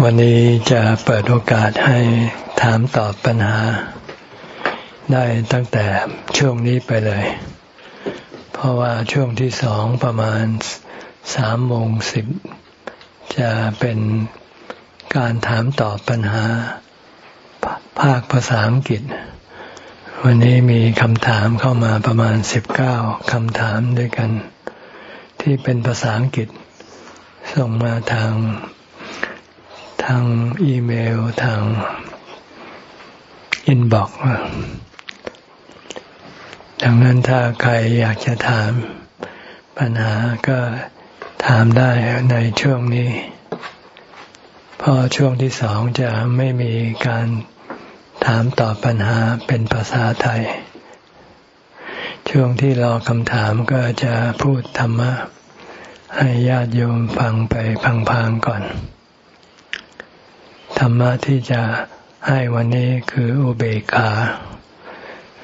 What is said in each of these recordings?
วันนี้จะเปิดโอกาสให้ถามตอบปัญหา ได้ตั้งแต่ช่วงนี้ไปเลย เพราะว่าช่วงที่สองประมาณสามโมงสิบจะเป็นการถามตอบปัญหา ภาคภาษาอังกฤษ วันนี้มีคำถามเข้ามาประมาณสิบเก้าคำถามด้วยกัน ที่เป็นภาษาอังกฤษ ส่งมาทาง ทางอีเมลทาง inbox ดังนั้นถ้าใครอยากจะถามปัญหาก็ถามได้ในช่วงนี้ เพราะช่วงที่สองจะไม่มีการถามตอบปัญหาเป็นภาษาไทย ช่วงที่รอคำถามก็จะพูดธรรมะ ให้ญาติโยมฟังไปพังๆก่อน รรมะที่จะให้วันนี้คืออุเบกขา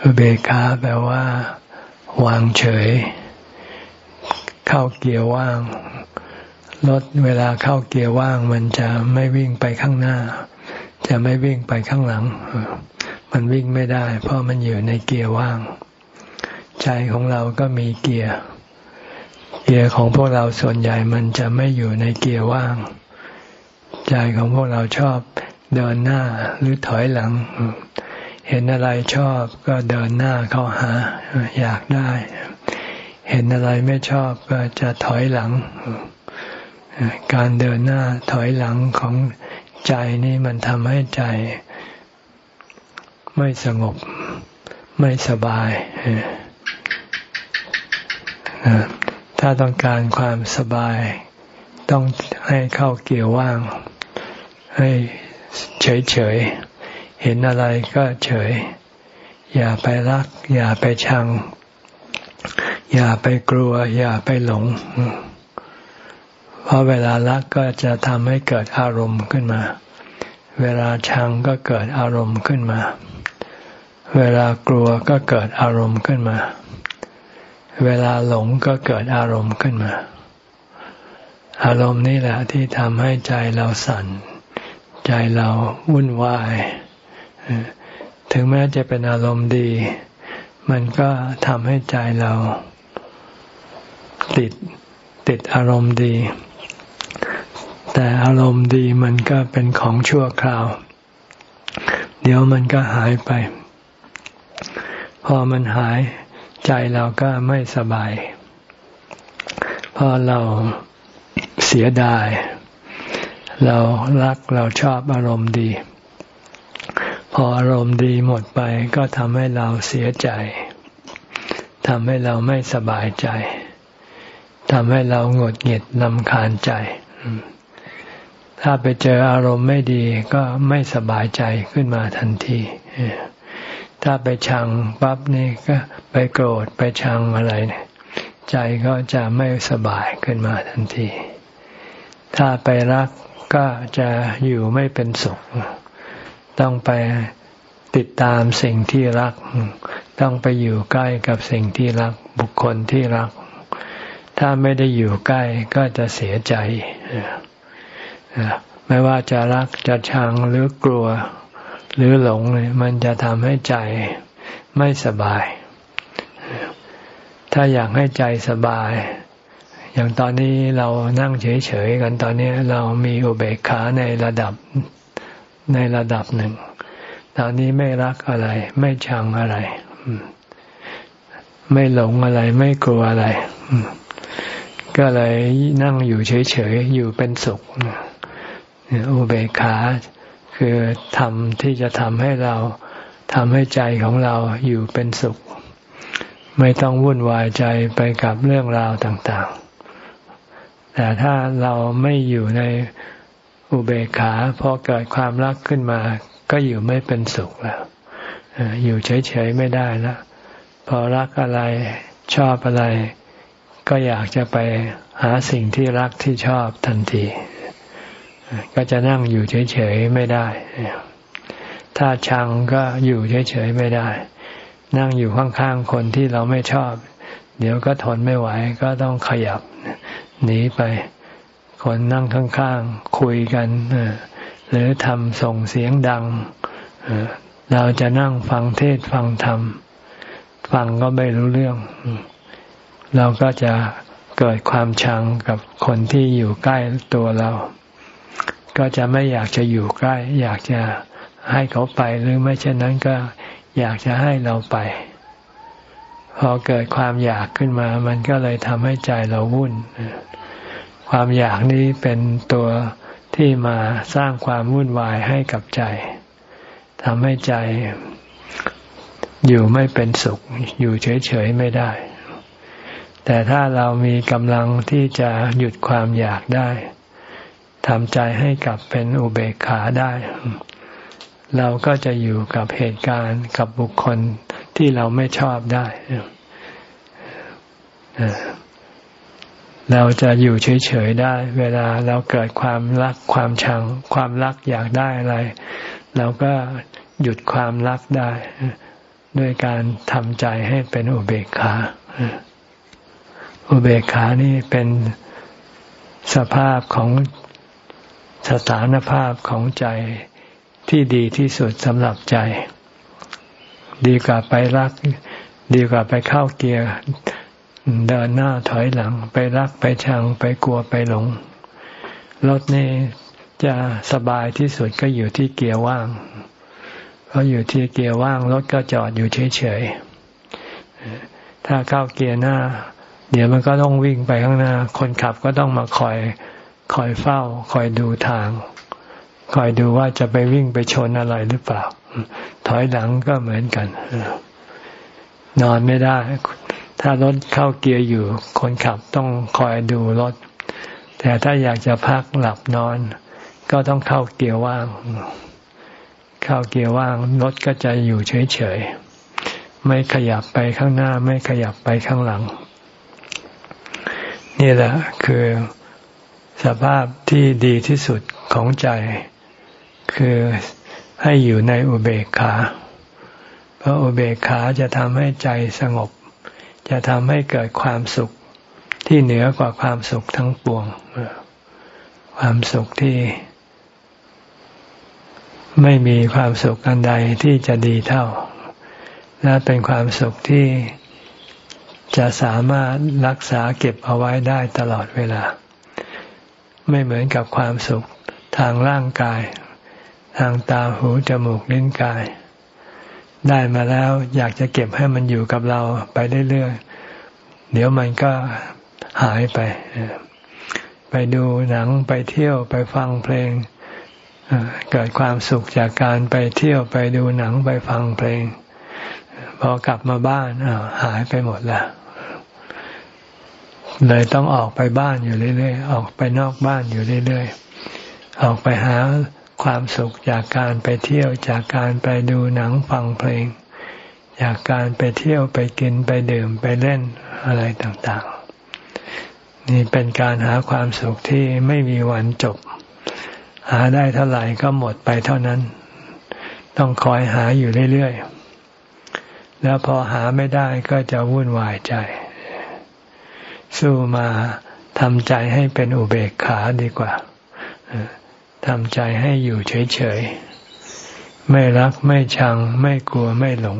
อุเบกขาแปลว่า วางเฉย เข้าเกียร์ว่าง รถเวลาเข้าเกียร์ว่าง มันจะไม่วิ่งไปข้างหน้า จะไม่วิ่งไปข้างหลัง มันวิ่งไม่ได้ เพราะมันอยู่ในเกียร์ว่าง ใจของเราก็มีเกียร์ เกียร์ของพวกเราส่วนใหญ่มันจะไม่อยู่ในเกียร์ว่าง ใจของพวกเราชอบเดินหน้าหรือถอยหลัง เห็นอะไรชอบก็เดินหน้าเข้าหาอยากได้ เห็นอะไรไม่ชอบก็จะถอยหลัง การเดินหน้าถอยหลังของใจนี่มันทำให้ใจ ไม่สงบ ไม่สบาย ถ้าต้องการความสบาย ต้องให้เข้าเกี่ยวว่าง ให้เฉยเฉยเห็นอะไรก็เฉย อย่าไปรัก อย่าไปชัง อย่าไปกลัว อย่าไปหลง เพราะเวลารักก็จะทำให้เกิดอารมณ์ขึ้นมา เวลาชังก็เกิดอารมณ์ขึ้นมา เวลากลัวก็เกิดอารมณ์ขึ้นมา เวลาหลงก็เกิดอารมณ์ขึ้นมา อารมณ์นี่แหละที่ทำให้ใจเราสั่น ใจเราวุ่นวายถึงแม้จะเป็นอารมณ์ดี มันก็ทำให้ใจเรา ติดติดอารมณ์ดี แต่อารมณ์ดีมันก็เป็นของชั่วคราว เดี๋ยวมันก็หายไป พอมันหายใจเราก็ไม่สบาย พอเราเสียดาย เรารักเราชอบอารมณ์ดี พออารมณ์ดีหมดไปก็ทำให้เราเสียใจทำให้เราไม่สบายใจทำให้เราหงดหงิดลำคาญใจ ถ้าไปเจออารมณ์ไม่ดีก็ไม่สบายใจขึ้นมาทันที ถ้าไปชังปั๊บนี่ก็ไปโกรธไปชังอะไรเนี่ยใจก็จะไม่สบายขึ้นมาทันที ถ้าไปรัก ก็จะอยู่ไม่เป็นสุข ต้องไปติดตามสิ่งที่รัก ต้องไปอยู่ใกล้กับสิ่งที่รัก บุคคลที่รัก ถ้าไม่ได้อยู่ใกล้ก็จะเสียใจ ไม่ว่าจะรักจะชังหรือกลัว หรือหลงเลยมันจะทำให้ใจไม่สบาย ถ้าอยากให้ใจสบาย อย่างตอนนี้เรานั่งเฉยๆกันตอนนี้เรามีอุเบกขาในระดับในระดับหนึ่ง ตอนนี้ไม่รักอะไร ไม่ชังอะไร ไม่หลงอะไร ไม่กลัวอะไร ก็เลยนั่งอยู่เฉยๆ อยู่เป็นสุขอุเบกขาคือทำที่จะทำให้เราทำให้ใจของเราอยู่เป็นสุข ไม่ต้องวุ่นวายใจไปกับเรื่องราวต่างๆ แต่ถ้าเราไม่อยู่ในอุเบกขาพอเกิดความรักขึ้นมา ก็อยู่ไม่เป็นสุขแล้วอยู่เฉยๆไม่ได้ล้วพอรักอะไรชอบอะไร ก็อยากจะไปหาสิ่งที่รักที่ชอบทันที ก็จะนั่งอยู่เฉยๆไม่ได้ ถ้าชังก็อยู่เฉยๆไม่ได้ นั่งอยู่ข้างๆคนที่เราไม่ชอบ เดี๋ยวก็ทนไม่ไหวก็ต้องขยับ หนีไป คนนั่งข้างๆ คุยกันหรือทำส่งเสียงดังเราจะนั่งฟังเทศฟังธรรม ฟังก็ไม่รู้เรื่อง เราก็จะเกิดความชังกับคนที่อยู่ใกล้ตัวเรา ก็จะไม่อยากจะอยู่ใกล้ อยากจะให้เขาไปหรือไม่เช่นนั้นก็อยากจะให้เราไป พอเกิดความอยากขึ้นมา มันก็เลยทำให้ใจเราวุ่น ความอยากนี้เป็นตัวที่มาสร้างความวุ่นวายให้กับใจทำให้ใจอยู่ไม่เป็นสุข อยู่เฉยๆไม่ได้ แต่ถ้าเรามีกำลังที่จะหยุดความอยากได้ทำใจให้กลับเป็นอุเบกขาได้ เราก็จะอยู่กับเหตุการณ์กับบุคคล ที่เราไม่ชอบได้ เราจะอยู่เฉยๆได้ เวลาเราเกิดความรักความชัง ความรักอยากได้อะไร เราก็หยุดความรักได้ ด้วยการทำใจให้เป็นอุเบกขาอุเบกขานี่เป็นสภาพของสถานภาพของใจที่ดีที่สุดสำหรับใจ ดีกว่าไปรัก ดีกว่าไปเข้าเกียร์เดินหน้าถอยหลัง ไปรักไปชังไปกลัวไปหลงรถนี่จะสบายที่สุดก็อยู่ที่เกียร์ว่างเพราะอยู่ที่เกียร์ว่างรถก็จอดอยู่เฉยๆถ้าเข้าเกียร์หน้า เดี๋ยวมันก็ต้องวิ่งไปข้างหน้า คนขับก็ต้องมาคอยคอยเฝ้า คอยดูทาง คอยดูว่าจะไปวิ่งไปชนอะไรหรือเปล่า ถอยหลังก็เหมือนกัน นอนไม่ได้ ถ้ารถเข้าเกียร์อยู่ คนขับต้องคอยดูรถ แต่ถ้าอยากจะพักหลับนอน ก็ต้องเข้าเกียร์ว่าง เข้าเกียร์ว่าง รถก็จะอยู่เฉยๆ ไม่ขยับไปข้างหน้า ไม่ขยับไปข้างหลัง นี่แหละคือสภาพที่ดีที่สุดของใจ คือ ให้อยู่ในอุเบกขา เพราะอุเบกขาจะทำให้ใจสงบ จะทำให้เกิดความสุขที่เหนือกว่าความสุขทั้งปวง ความสุขที่ ไม่มีความสุขอันใดที่จะดีเท่า และเป็นความสุขที่จะสามารถรักษาเก็บเอาไว้ได้ตลอดเวลา ไม่เหมือนกับความสุขทางร่างกาย ทางตาหูจมูกลิ้นกาย ได้มาแล้วอยากจะเก็บให้มันอยู่กับเราไปเรื่อยๆเดี๋ยวมันก็หายไป ไปดูหนังไปเที่ยวไปฟังเพลงเกิดความสุขจากการไปเที่ยวไปดูหนังไปฟังเพลง พอกลับมาบ้านหายไปหมดแล้วเลยต้องออกไปบ้านอยู่เรื่อยๆ ออกไปนอกบ้านอยู่เรื่อยๆ ออกไปหา ความสุขจากการไปเที่ยวจากการไปดูหนังฟังเพลง จากการไปเที่ยวไปกินไปดื่มไปเล่นอะไรต่างๆ นี่เป็นการหาความสุขที่ไม่มีวันจบ หาได้เท่าไหร่ก็หมดไปเท่านั้น ต้องคอยหาอยู่เรื่อยๆ แล้วพอหาไม่ได้ก็จะวุ่นวายใจ สู้มาทำใจให้เป็นอุเบกขาดีกว่า ทำใจให้อยู่เฉยๆ ไม่รักไม่ชัง ไม่กลัวไม่หลง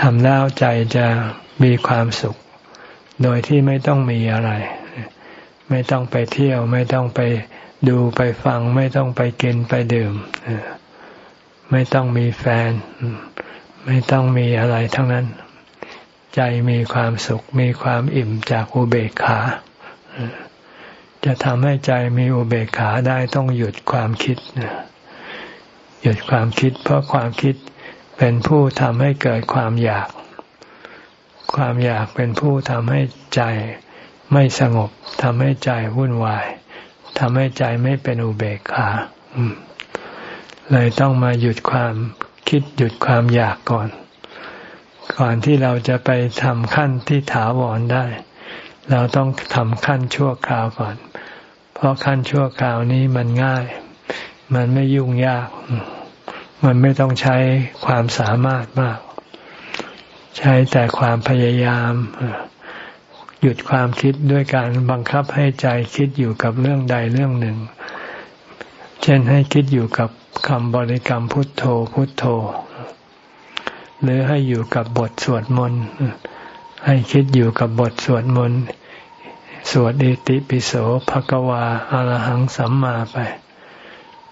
ทำแล้วใจจะมีความสุข โดยที่ไม่ต้องมีอะไร ไม่ต้องไปเที่ยว ไม่ต้องไปดูไปฟัง ไม่ต้องไปกินไปดื่ม ไม่ต้องมีแฟน ไม่ต้องมีอะไรทั้งนั้น ใจมีความสุข มีความอิ่มจากอุเบกขา จะทำให้ใจมีอุเบกขาได้ต้องหยุดความคิดหยุดความคิด เพราะความคิดเป็นผู้ทำให้เกิดความอยาก ความอยากเป็นผู้ทำให้ใจไม่สงบทำให้ใจวุ่นวายทำให้ใจไม่เป็นอุเบกขาเลยต้องมาหยุดความคิดหยุดความอยากก่อน ก่อนที่เราจะไปทำขั้นที่ถาวรได้ เราต้องทำขั้นชั่วคราวก่อน เพราะขั้นชั่วคราวนี้มันง่าย มันไม่ยุ่งยาก มันไม่ต้องใช้ความสามารถมาก ใช้แต่ความพยายามหยุดความคิดด้วยการบังคับให้ใจคิดอยู่กับเรื่องใดเรื่องหนึ่ง เช่นให้คิดอยู่กับคำบริกรรมพุทโธพุทโธ หรือให้อยู่กับบทสวดมนต์ให้คิดอยู่กับบทสวดมนต์ สวดอิติปิโสภะกวาอรหังสัมมาไป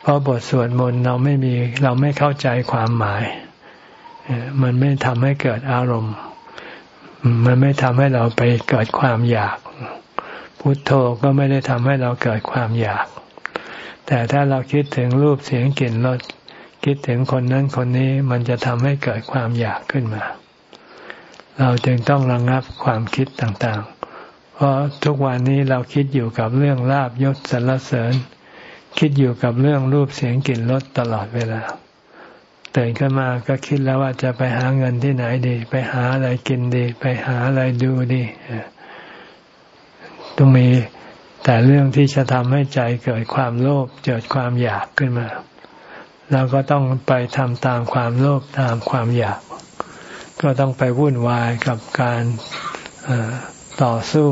เพราะบทสวดมนต์เราไม่มีเราไม่เข้าใจความหมาย มันไม่ทำให้เกิดอารมณ์ มันไม่ทำให้เราไปเกิดความอยาก พุทโธก็ไม่ได้ทำให้เราเกิดความอยาก แต่ถ้าเราคิดถึงรูปเสียงกลิ่นรสคิดถึงคนนั้นคนนี้มันจะทำให้เกิดความอยากขึ้นมา เราจึงต้องระงงับความคิดต่าง เพราะทุกวันนี้เราคิดอยู่กับเรื่องลาบยศสรรเสริญ คิดอยู่กับเรื่องรูปเสียงกลิ่นรสตลอดเวลาตื่นขึ้นมาก็คิดแล้วว่าจะไปหาเงินที่ไหนดี ไปหาอะไรกินดี ไปหาอะไรดูดีต้องมีแต่เรื่องที่จะทำให้ใจเกิดความโลภเกิดความอยากขึ้นมาเราก็ต้องไปทำตามความโลภตามความอยาก ก็ต้องไปวุ่นวายกับการ ต่อสู้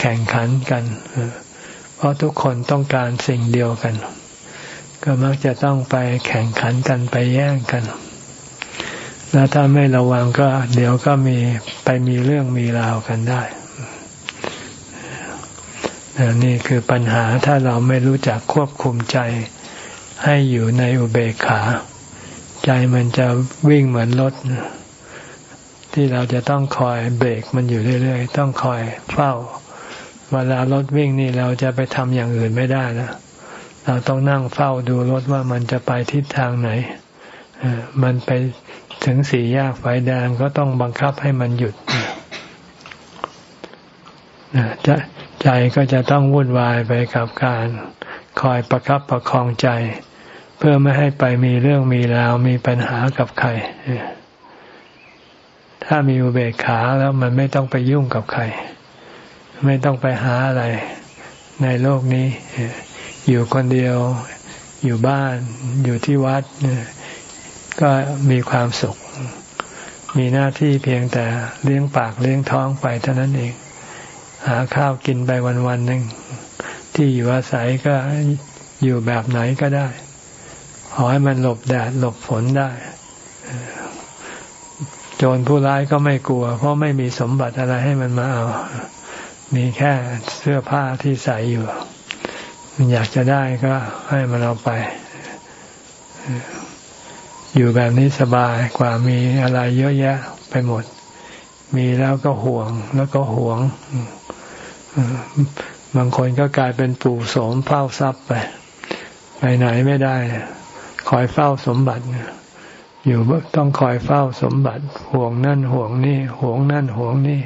แข่งขันกัน เพราะทุกคนต้องการสิ่งเดียวกัน ก็มักจะต้องไปแข่งขันกันไปแย่งกัน แล้วถ้าไม่ระวังก็ เดี๋ยวก็มีไปมีเรื่องมีราวกันได้นี่คือปัญหาถ้าเราไม่รู้จักควบคุมใจ ให้อยู่ในอุเบกขา ใจมันจะวิ่งเหมือนรถ ที่เราจะต้องคอยเบรกมันอยู่เรื่อยๆ ต้องคอยเฝ้า เวลารถวิ่งนี่เราจะไปทำอย่างอื่นไม่ได้นะ เราต้องนั่งเฝ้าดูรถว่ามันจะไปทิศทางไหน มันไปถึงสี่แยกไฟแดงก็ต้องบังคับให้มันหยุดใจก็จะต้องวุ่นวายไปกับการคอยประครับประคองใจ เพื่อไม่ให้ไปมีเรื่องมีราวมีปัญหากับใคร ถ้ามีอุเบกขาแล้วมันไม่ต้องไปยุ่งกับใคร ไม่ต้องไปหาอะไร ในโลกนี้ อยู่คนเดียว อยู่บ้าน อยู่ที่วัด ก็มีความสุข มีหน้าที่เพียงแต่เลี้ยงปากเลี้ยงท้องไปเท่านั้นเอง หาข้าวกินไปวันวันหนึ่ง ที่อยู่อาศัยก็อยู่แบบไหนก็ได้ ขอให้มันหลบแดดหลบฝนได้ โจรผู้ร้ายก็ไม่กลัว เพราะไม่มีสมบัติอะไรให้มันมาเอา มีแค่เสื้อผ้าที่ใส่อยู่ มันอยากจะได้ก็ให้มันเอาไป อยู่แบบนี้สบายกว่ามีอะไรเยอะแยะไปหมด มีแล้วก็ห่วงแล้วก็ห่วง บางคนก็กลายเป็นปู่โสมเฝ้าทรัพย์ไป ไปไหนไม่ได้ คอยเฝ้าสมบัติเนี่ย อยู่ต้องคอยเฝ้าสมบัติห่วงนั่นห่วงนี่ห่วงนั่นห่วงนี่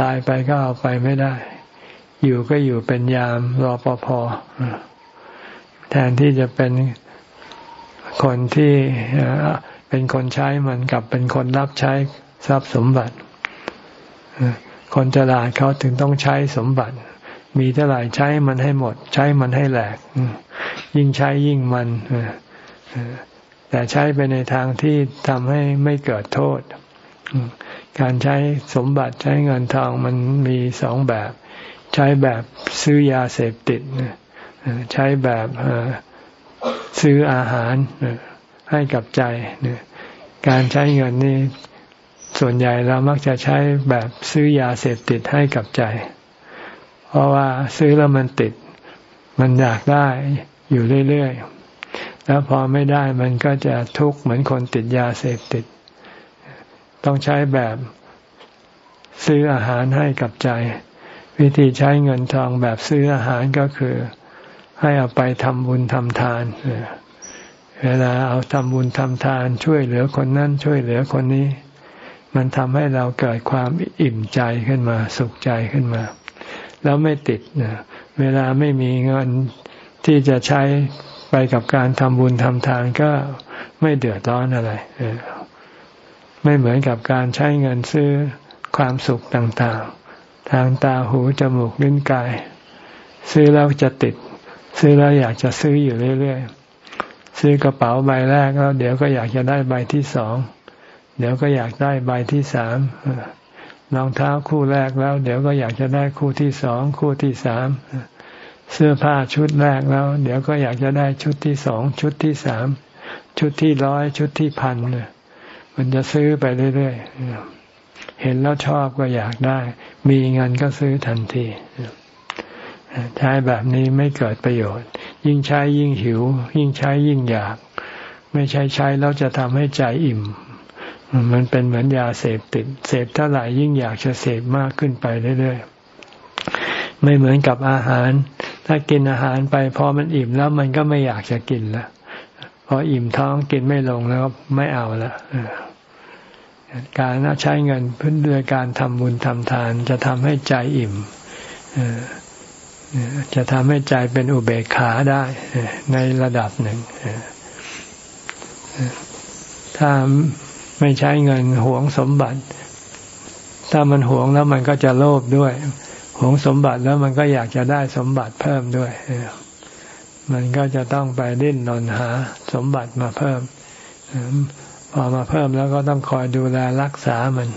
ตายไปก็เอาไปไม่ได้ อยู่ก็อยู่เป็นยามรอปภแทนที่จะเป็นคนที่เป็นคนใช้มันกับเป็นคนรับใช้ทรัพย์สมบัติคนฉลาดเขาถึงต้องใช้สมบัติ มีเท่าไหร่ใช้มันให้หมด ใช้มันให้แหลก ยิ่งใช้ยิ่งมัน แต่ใช้ไปในทางที่ทำให้ไม่เกิดโทษ การใช้สมบัติใช้เงินทองมันมีสองแบบ ใช้แบบซื้อยาเสพติดใช้แบบซื้ออาหารให้กับใจ การใช้เงินนี่ส่วนใหญ่เรามักจะใช้แบบซื้อยาเสพติดให้กับใจ เพราะว่าซื้อแล้วมันติด มันอยากได้อยู่เรื่อยๆ แล้วพอไม่ได้มันก็จะทุกข์เหมือนคนติดยาเสพติด ต้องใช้แบบซื้ออาหารให้กับใจ วิธีใช้เงินทองแบบซื้ออาหารก็คือ ให้เอาไปทำบุญทำทาน เวลาเอาทำบุญทำทาน ช่วยเหลือคนนั้นช่วยเหลือคนนี้ มันทำให้เราเกิดความอิ่มใจขึ้นมา สุขใจขึ้นมา แล้วไม่ติดเวลาไม่มีเงินที่จะใช้ กับการทำบุญทำทานก็ไม่เดือดร้อนอะไรไม่เหมือนกับการใช้เงินซื้อความสุขต่างๆ ทางตาหูจมูกลิ้นกาย ซื้อแล้วจะติด ซื้อแล้วอยากจะซื้ออยู่เรื่อยๆ ซื้อกระเป๋าใบแรกแล้วเดี๋ยวก็อยากจะได้ใบที่สอง เดี๋ยวก็อยากได้ใบที่สามรองเท้าคู่แรกแล้ว เดี๋ยวก็อยากจะได้คู่ที่สองคู่ที่สามเเสื้อผ้าชุดแรกแล้ว เดี๋ยวก็อยากจะได้ชุดที่สองชุดที่สามชุดที่ร้อยชุดที่พันเนี่ยมันจะซื้อไปเรื่อยๆเห็นแล้วชอบก็อยากได้ มีเงินก็ซื้อทันทีใช้แบบนี้ไม่เกิดประโยชน์ ยิ่งใช้ยิ่งหิว ยิ่งใช้ยิ่งอยาก ไม่ใช้ใช้แล้วจะทำให้ใจอิ่ม มันเป็นเหมือนยาเสพติด เสพเท่าไหร่ยิ่งอยากจะเสพมากขึ้นไปเรื่อยๆไม่เหมือนกับอาหาร ถ้ากินอาหารไปพอมันอิ่มแล้วมันก็ไม่อยากจะกินละพออิ่มท้องกินไม่ลงแล้วไม่เอาละการใช้เงินเพื่อด้วยการทำบุญทำทาน จะทำให้ใจอิ่มจะทำให้ใจเป็นอุเบกขาได้ในระดับหนึ่งถ้าไม่ใช้เงินหวงสมบัติ ถ้ามันหวงแล้วมันก็จะโลภด้วย หวงสมบัติแล้วมันก็อยากจะได้สมบัติเพิ่มด้วย มันก็จะต้องไปดิ้นรนหาสมบัติมาเพิ่ม พอมาเพิ่มแล้วก็ต้องคอยดูแลรักษามัน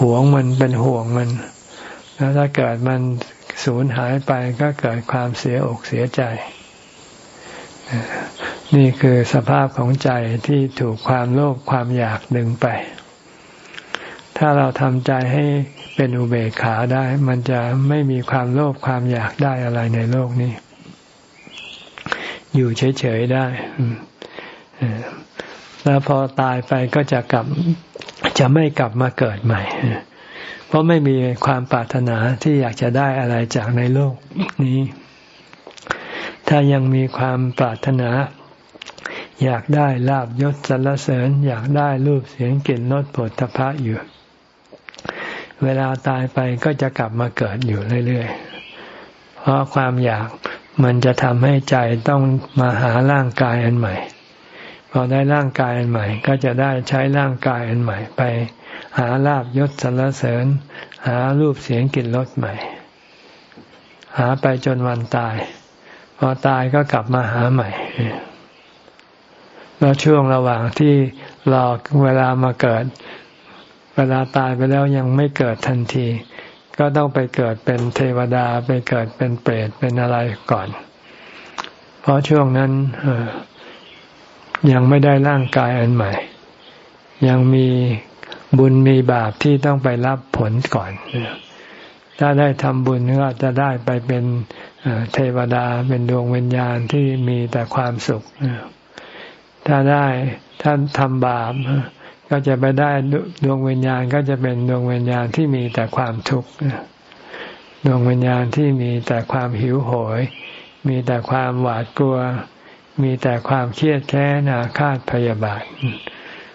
หวงมันเป็นห่วงมัน แล้วถ้าเกิดมันสูญหายไปก็เกิดความเสียอกเสียใจ นี่คือสภาพของใจที่ถูกความโลภความอยากดึงไป ถ้าเราทำใจให้ เป็นอุเบกขาได้ มันจะไม่มีความโลภความอยากได้อะไรในโลกนี้ อยู่เฉยๆได้แล้วพอตายไปก็จะกลับจะไม่กลับมาเกิดใหม่ เพราะไม่มีความปรารถนาที่อยากจะได้อะไรจากในโลกนี้ ถ้ายังมีความปรารถนา อยากได้ลาบยศสรรเสริญ อยากได้รูปเสียงกลิ่นรสผลทพะอยู่ เวลาตายไปก็จะกลับมาเกิดอยู่เรื่อยๆ เพราะความอยากมันจะทำให้ใจต้องมาหาร่างกายอันใหม่ พอได้ร่างกายอันใหม่ ก็จะได้ใช้ร่างกายอันใหม่ ไปหาลาบยศสรรเสริญ หารูปเสียงกลิ่นรสใหม่ หาไปจนวันตาย พอตายก็กลับมาหาใหม่แล้วช่วงระหว่างที่รอเวลามาเกิด เวลาตายไปแล้วยังไม่เกิดทันที ก็ต้องไปเกิดเป็นเทวดาไปเกิดเป็นเปรตเป็นอะไรก่อน เพราะช่วงนั้นยังไม่ได้ร่างกายอันใหม่ ยังมีบุญมีบาปที่ต้องไปรับผลก่อน ถ้าได้ทำบุญก็จะได้ไปเป็นเทวดาเป็นดวงวิญญาณที่มีแต่ความสุข ถ้าได้ท่านทำบาป ก็จะไปได้ดวงวิญญาณก็จะเป็นดวงวิญญาณที่มีแต่ความทุกข์ดวงวิญญาณที่มีแต่ความหิวโหย มีแต่ความหวาดกลัว มีแต่ความเครียดแค้นอาฆาตพยาบาท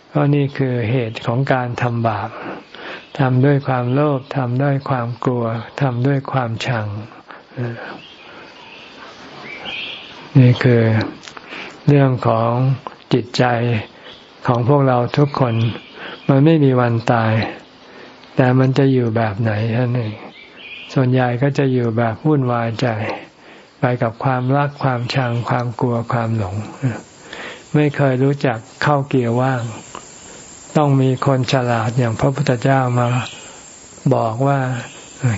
เพราะนี่คือเหตุของการทำบาปทำด้วยความโลภทำด้วยความกลัวทำด้วยความชัง นี่คือเรื่องของจิตใจ ของพวกเราทุกคน มันไม่มีวันตาย แต่มันจะอยู่แบบไหนนั่นเองส่วนใหญ่ก็จะอยู่แบบวุ่นวายใจ ไปกับความรักความชังความกลัวความหลง ไม่เคยรู้จักเข้าเกียร์ว่าง ต้องมีคนฉลาดอย่างพระพุทธเจ้ามาบอกว่า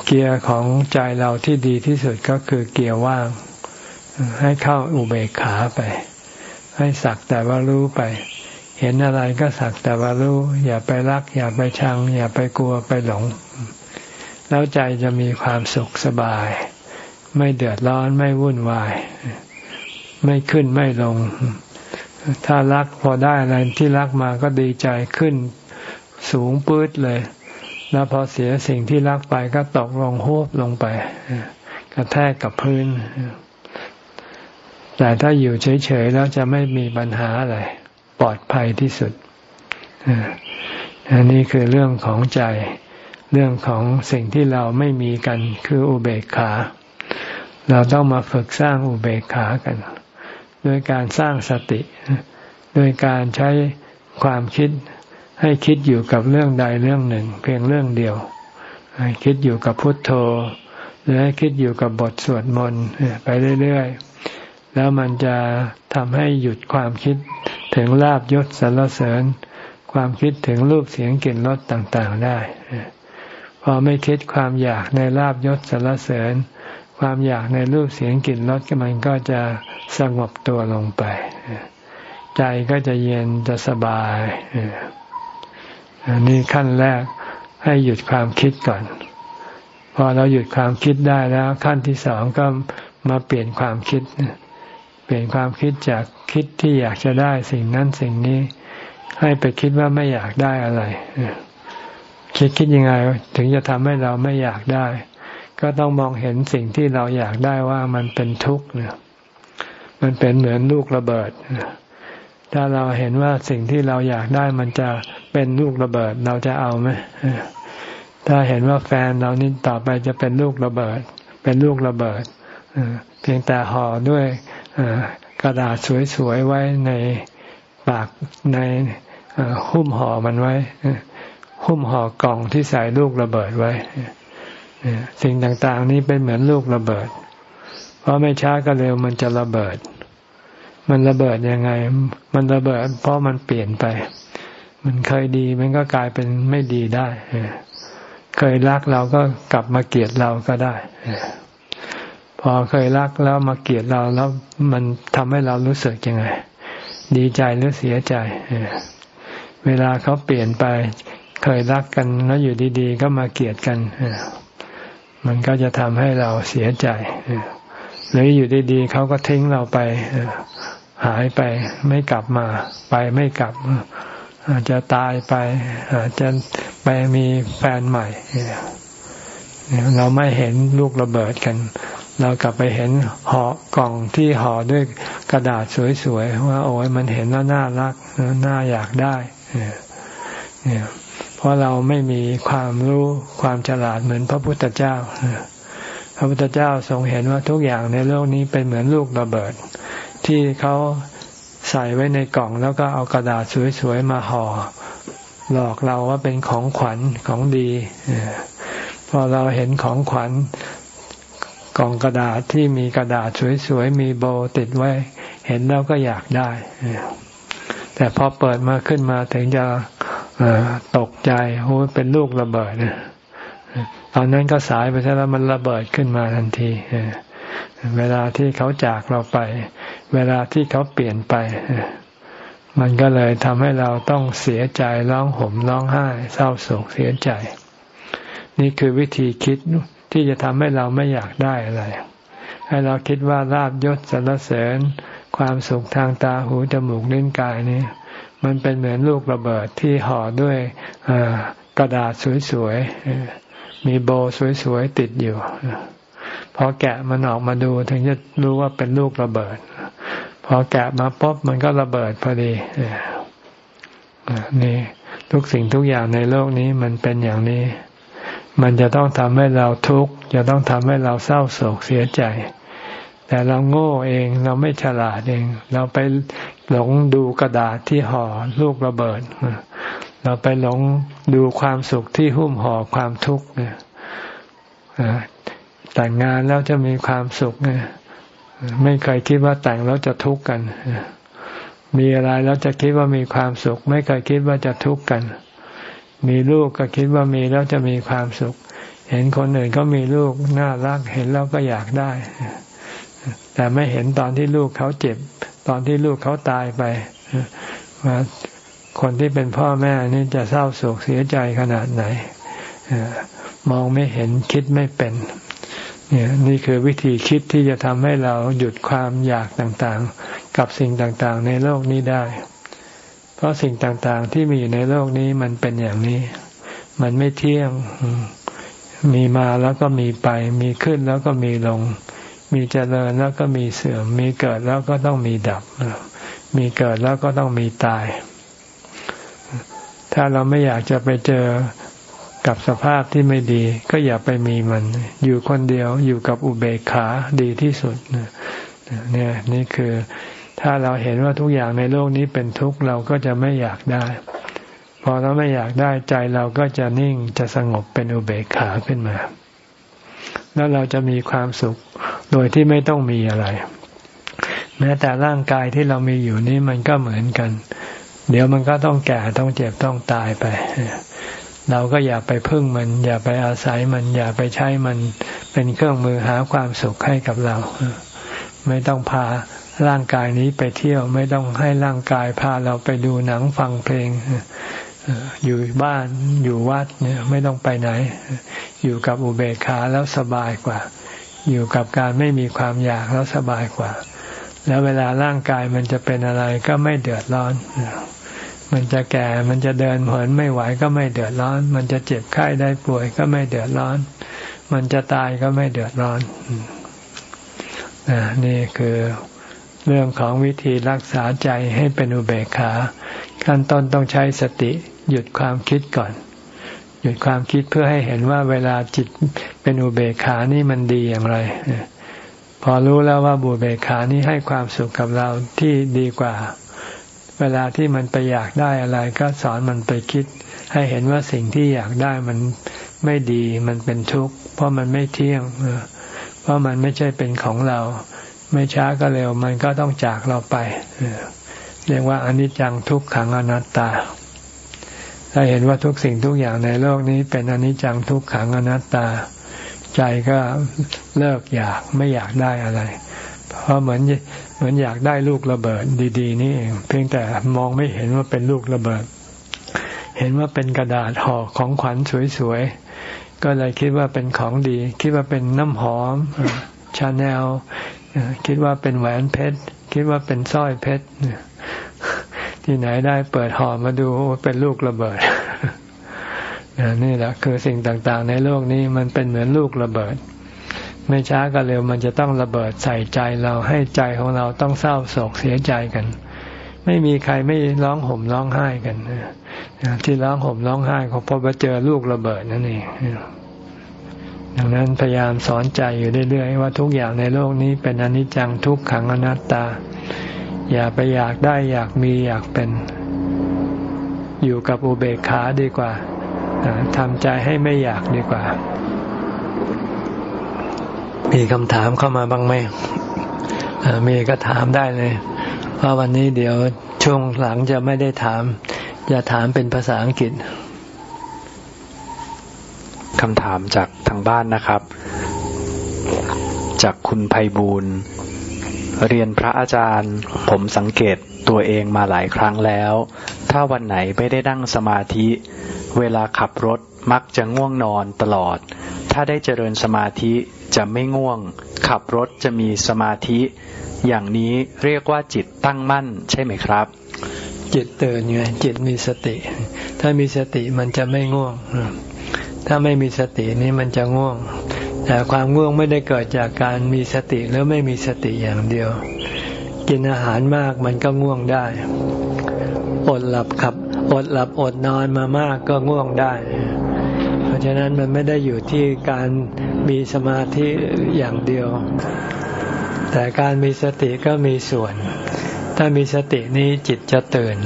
เกียร์ของใจเราที่ดีที่สุดก็คือเกียร์ว่าง ให้เข้าอุเบกขาไป ให้สักแต่ว่ารู้ไป เห็นอะไรก็สักแต่ว่ารู้อย่าไปรัก อย่าไปชัง อย่าไปกลัวไปหลง แล้วใจจะมีความสุขสบาย ไม่เดือดร้อนไม่วุ่นวาย ไม่ขึ้นไม่ลง ถ้ารักพอได้อะไรที่รักมาก็ดีใจขึ้นสูงปื๊ดเลย แล้วพอเสียสิ่งที่รักไปก็ตกลงหวบลงไปกระแทกกับพื้น แต่ถ้าอยู่เฉยๆแล้วจะไม่มีปัญหาอะไร ปลอดภัยที่สุดอันนี้คือเรื่องของใจ เรื่องของสิ่งที่เราไม่มีกันคืออุเบกขา เราต้องมาฝึกสร้างอุเบกขากัน ด้วยการสร้างสติ ด้วยการใช้ความคิดให้คิดอยู่กับเรื่องใดเรื่องหนึ่ง เพียงเรื่องเดียว ให้คิดอยู่กับพุทโธ หรือให้คิดอยู่กับบทสวดมนต์ไปเรื่อยๆ แล้วมันจะทำให้หยุดความคิด ถึงลาบยศสรรเสริญ ความคิดถึงรูปเสียงกลิ่นรสต่างๆได้ พอไม่คิดความอยากในลาบยศสรรเสริญ ความอยากในรูปเสียงกลิ่นรสก็มันก็จะสงบตัวลงไป ใจก็จะเย็นจะสบายอันนี้ขั้นแรกให้หยุดความคิดก่อน พอเราหยุดความคิดได้แล้ว ขั้นที่สองก็มาเปลี่ยนความคิด เปลี่ยนความคิดจากคิดที่อยากจะได้สิ่งนั้นสิ่งนี้ ให้ไปคิดว่าไม่อยากได้อะไรคิดคิดยังไง ถึงจะทำให้เราไม่อยากได้ ก็ต้องมองเห็นสิ่งที่เราอยากได้ว่ามันเป็นทุกข์เนี่ยมันเป็นเหมือนลูกระเบิดถ้าเราเห็นว่าสิ่งที่เราอยากได้มันจะเป็นลูกระเบิดเราจะเอาไหมถ้าเห็นว่าแฟนเรานี่ต่อไปจะเป็นลูกระเบิด เป็นลูกระเบิดเพียงแต่ห่อด้วย กระดาษสวยๆไว้ในปากในหุ้มห่อมันไว้ หุ้มห่อกล่องที่ใส่ลูกระเบิดไว้สิ่งต่างๆ นี้เป็นเหมือนลูกระเบิด เพราะไม่ช้าก็เร็วมันจะระเบิด มันระเบิดยังไง มันระเบิด เพราะมันเปลี่ยนไป มันเคยดีมันก็กลายเป็นไม่ดีได้ เคยรักเราก็กลับมาเกลียดเราก็ได้ พอเคยรักแล้วมาเกลียดเราแล้วมันทำให้เรารู้สึกยังไง ดีใจหรือเสียใจ เวลาเขาเปลี่ยนไป เคยรักกันแล้วอยู่ดีๆ ก็มาเกลียดกันมันก็จะทำให้เราเสียใจหรืออยู่ดีๆเขาก็ทิ้งเราไปหายไปไม่กลับมา ไปไม่กลับ อาจจะตายไป อาจจะไปมีแฟนใหม่เราไม่เห็นลูกระเบิดกัน เรากลับไปเห็นห่อกล่องที่ห่อด้วยกระดาษสวยๆว่าโอ้ยมันเห็นแล้วน่ารักน่าอยากได้เนี่ยเพราะเราไม่มีความรู้ความฉลาดเหมือนพระพุทธเจ้าพระพุทธเจ้าทรงเห็นว่าทุกอย่างในโลกนี้เป็นเหมือนลูกระเบิด ที่เขาใส่ไว้ในกล่องแล้วก็เอากระดาษสวยๆมาห่อหลอกเราว่าเป็นของขวัญของดีพอเราเห็นของขวัญ กล่องกระดาษที่มีกระดาษสวยๆมีโบติดไว้ เห็นแล้วก็อยากได้ แต่พอเปิดมาขึ้นมาถึงจะตกใจโอ้เป็นลูกระเบิดตอนนั้นก็สายไปแล้วมันระเบิดขึ้นมาทันทีเวลาที่เขาจากเราไป เวลาที่เขาเปลี่ยนไป มันก็เลยทำให้เราต้องเสียใจร้องห่มร้องไห้ เศร้าโศกเสียใจ นี่คือวิธีคิด ที่จะทำให้เราไม่อยากได้อะไร ให้เราคิดว่าลาบยศสรรเสริญ ความสุขทางตาหูจมูกลิ้นกายนี้ มันเป็นเหมือนลูกระเบิดที่ห่อด้วยกระดาษสวยๆ มีโบสวยๆติดอยู่พอแกะมันออกมาดูถึงจะรู้ว่าเป็นลูกระเบิด พอแกะมาปุ๊บมันก็ระเบิดพอดีนี่ทุกสิ่งทุกอย่างในโลกนี้มันเป็นอย่างนี้ มันจะต้องทำให้เราทุกข์จะต้องทำให้เราเศร้าโศกเสียใจ แต่เราโง่เองเราไม่ฉลาดเอง เราไปหลงดูกระดาษที่ห่อลูกระเบิด เราไปหลงดูความสุขที่หุ้มห่อความทุกข์เนี่ยแต่งงานแล้วจะมีความสุขเนี่ยไม่เคยคิดว่าแต่งแล้วจะทุกข์กัน มีอะไรแล้วจะคิดว่ามีความสุข ไม่เคยคิดว่าจะทุกข์กัน มีลูกก็คิดว่ามีแล้วจะมีความสุข เห็นคนอื่นก็มีลูกน่ารักเห็นแล้วก็อยากได้ แต่ไม่เห็นตอนที่ลูกเขาเจ็บ ตอนที่ลูกเขาตายไปว่าคนที่เป็นพ่อแม่นี่จะเศร้าโศกเสียใจขนาดไหนมองไม่เห็นคิดไม่เป็นเนี่ยนี่คือวิธีคิดที่จะทำให้เราหยุดความอยากต่างๆ กับสิ่งต่างๆ ในโลกนี้ได้ เพราะสิ่งต่างๆที่มีอยู่ในโลกนี้มันเป็นอย่างนี้ มันไม่เที่ยง มีมาแล้วก็มีไป มีขึ้นแล้วก็มีลง มีเจริญแล้วก็มีเสื่อม มีเกิดแล้วก็ต้องมีดับ มีเกิดแล้วก็ต้องมีตาย ถ้าเราไม่อยากจะไปเจอกับสภาพที่ไม่ดี ก็อย่าไปมีมัน อยู่คนเดียวอยู่กับอุเบกขาดีที่สุดเนี่ยนี่คือ ถ้าเราเห็นว่าทุกอย่างในโลกนี้เป็นทุกข์เราก็จะไม่อยากได้ พอเราไม่อยากได้ใจเราก็จะนิ่งจะสงบเป็นอุเบกขาขึ้นมา แล้วเราจะมีความสุขโดยที่ไม่ต้องมีอะไร แม้แต่ร่างกายที่เรามีอยู่นี้มันก็เหมือนกัน เดี๋ยวมันก็ต้องแก่ต้องเจ็บต้องตายไป เราก็อย่าไปพึ่งมัน อย่าไปอาศัยมัน อย่าไปใช้มันเป็นเครื่องมือหาความสุขให้กับเรา ไม่ต้องพา ร่างกายนี้ไปเที่ยว ไม่ต้องให้ร่างกายพาเราไปดูหนังฟังเพลงอยู่บ้านอยู่วัดเนี่ยไม่ต้องไปไหน อยู่กับอุเบกขาแล้วสบายกว่า อยู่กับการไม่มีความอยากแล้วสบายกว่า แล้วเวลาร่างกายมันจะเป็นอะไรก็ไม่เดือดร้อน มันจะแก่มันจะเดินเหินไม่ไหวก็ไม่เดือดร้อน มันจะเจ็บไข้ได้ป่วยก็ไม่เดือดร้อน มันจะตายก็ไม่เดือดร้อนนี่คือ เรื่องของวิธีรักษาใจให้เป็นอุเบกขา ขั้นต้นต้องใช้สติหยุดความคิดก่อน หยุดความคิดเพื่อให้เห็นว่าเวลาจิตเป็นอุเบกขานี่มันดีอย่างไร พอรู้แล้วว่าบุเบกขานี่ให้ความสุขกับเราที่ดีกว่า เวลาที่มันไปอยากได้อะไร ก็สอนมันไปคิด ให้เห็นว่าสิ่งที่อยากได้มันไม่ดีมันเป็นทุกข์เพราะมันไม่เที่ยงเพราะมันไม่ใช่เป็นของเรา ไม่ช้าก็เร็ว มันก็ต้องจากเราไปเรียกว่าอนิจจังทุกขังอนัตตา ถ้าเห็นว่าทุกสิ่งทุกอย่างในโลกนี้เป็นอนิจจังทุกขังอนัตตา ใจก็เลิกอยากไม่อยากได้อะไร เพราะเหมือนเหมือนอยากได้ลูกระเบิดดี ๆ นี่เองเพียงแต่มองไม่เห็นว่าเป็นลูกระเบิด เห็นว่าเป็นกระดาษห่อของขวัญสวยๆก็เลยคิดว่าเป็นของดี คิดว่าเป็นน้ำหอมชาแนล คิดว่าเป็นแหวนเพชร คิดว่าเป็นสร้อยเพชรที่ไหนได้เปิดห่อมาดูเป็นลูกระเบิดนี่แหละคือสิ่งต่างๆ ในโลกนี้มันเป็นเหมือนลูกระเบิด ไม่ช้าก็เร็วมันจะต้องระเบิดใส่ใจเราให้ใจของเราต้องเศร้าโศกเสียใจกัน ไม่มีใครไม่ร้องห่มร้องไห้กันที่ร้องห่มร้องไห้เขาพอมาเจอลูกระเบิดนั่นเอง ดังนั้นพยายามสอนใจอยู่เรื่อยๆว่าทุกอย่างในโลกนี้เป็นอนิจจังทุกขังอนัตตา อย่าไปอยากได้อยากมีอยากเป็น อยู่กับอุเบกขาดีกว่าทำใจให้ไม่อยากดีกว่า มีคำถามเข้ามาบ้างไหมมีก็ถามได้เลยเพราะวันนี้เดี๋ยวช่วงหลังจะไม่ได้ถาม จะถามเป็นภาษาอังกฤษ คำถามจากทางบ้านนะครับ จากคุณไพบูลเรียนพระอาจารย์ ผมสังเกตตัวเองมาหลายครั้งแล้ว ถ้าวันไหนไม่ได้นั่งสมาธิ เวลาขับรถมักจะง่วงนอนตลอด ถ้าได้เจริญสมาธิจะไม่ง่วง ขับรถจะมีสมาธิ อย่างนี้เรียกว่าจิตตั้งมั่นใช่ไหมครับ จิตตื่นไงจิตมีสติ ถ้ามีสติมันจะไม่ง่วง ถ้าไม่มีสตินี่มันจะง่วง แต่ความง่วงไม่ได้เกิดจากการมีสติหรือไม่มีสติอย่างเดียว กินอาหารมากมันก็ง่วงได้ อดหลับขับ อดหลับอดนอนมามากก็ง่วงได้ เพราะฉะนั้นมันไม่ได้อยู่ที่การมีสมาธิอย่างเดียว แต่การมีสติก็มีส่วน ถ้ามีสตินี้จิตจะตื่น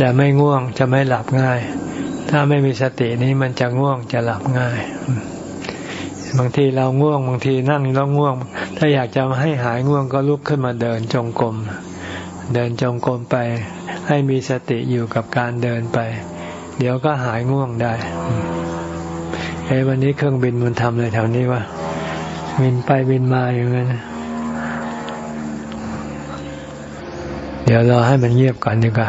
จะไม่ง่วงจะไม่หลับง่าย ถ้าไม่มีสตินี้มันจะง่วงจะหลับง่าย บางทีเราง่วง บางทีนั่งแล้วง่วง ถ้าอยากจะให้หายง่วงก็ลุกขึ้นมาเดินจงกรมเดินจงกรมไป ให้มีสติอยู่กับการเดินไป เดี๋ยวก็หายง่วงได้เอ้วันนี้เครื่องบินมันทำเลยแถวนี้วะบินไปบินมาอย่างนั้นเดี๋ยวรอให้มันเงียบก่อนดีกว่า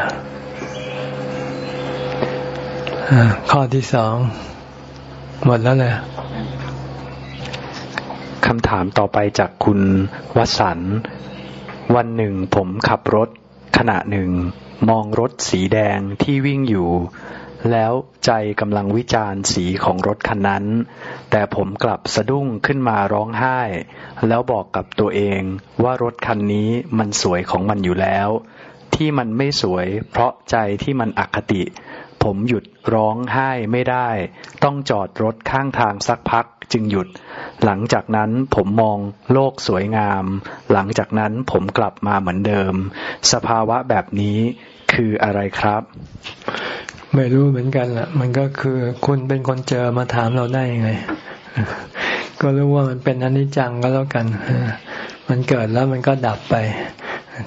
ข้อที่สอง หมดแล้วเลยคำถามต่อไปจากคุณวสันวันหนึ่งผมขับรถ ขณะหนึ่ง มองรถสีแดงที่วิ่งอยู่ แล้วใจกำลังวิจารณ์สีของรถคันนั้น แต่ผมกลับสะดุ้งขึ้นมาร้องไห้ แล้วบอกกับตัวเองว่ารถคันนี้มันสวยของมันอยู่แล้ว ที่มันไม่สวยเพราะใจที่มันอคติ ผมหยุดร้องไห้ไม่ได้ ต้องจอดรถข้างทางสักพักจึงหยุด หลังจากนั้นผมมองโลกสวยงาม หลังจากนั้นผมกลับมาเหมือนเดิม สภาวะแบบนี้คืออะไรครับ ไม่รู้เหมือนกันละ่ะ มันก็คือคุณเป็นคนเจอมาถามเราได้ยังไง ก็รู้ว่ามันเป็นอนิจจังก็แล้วกัน มันเกิดแล้วมันก็ดับไป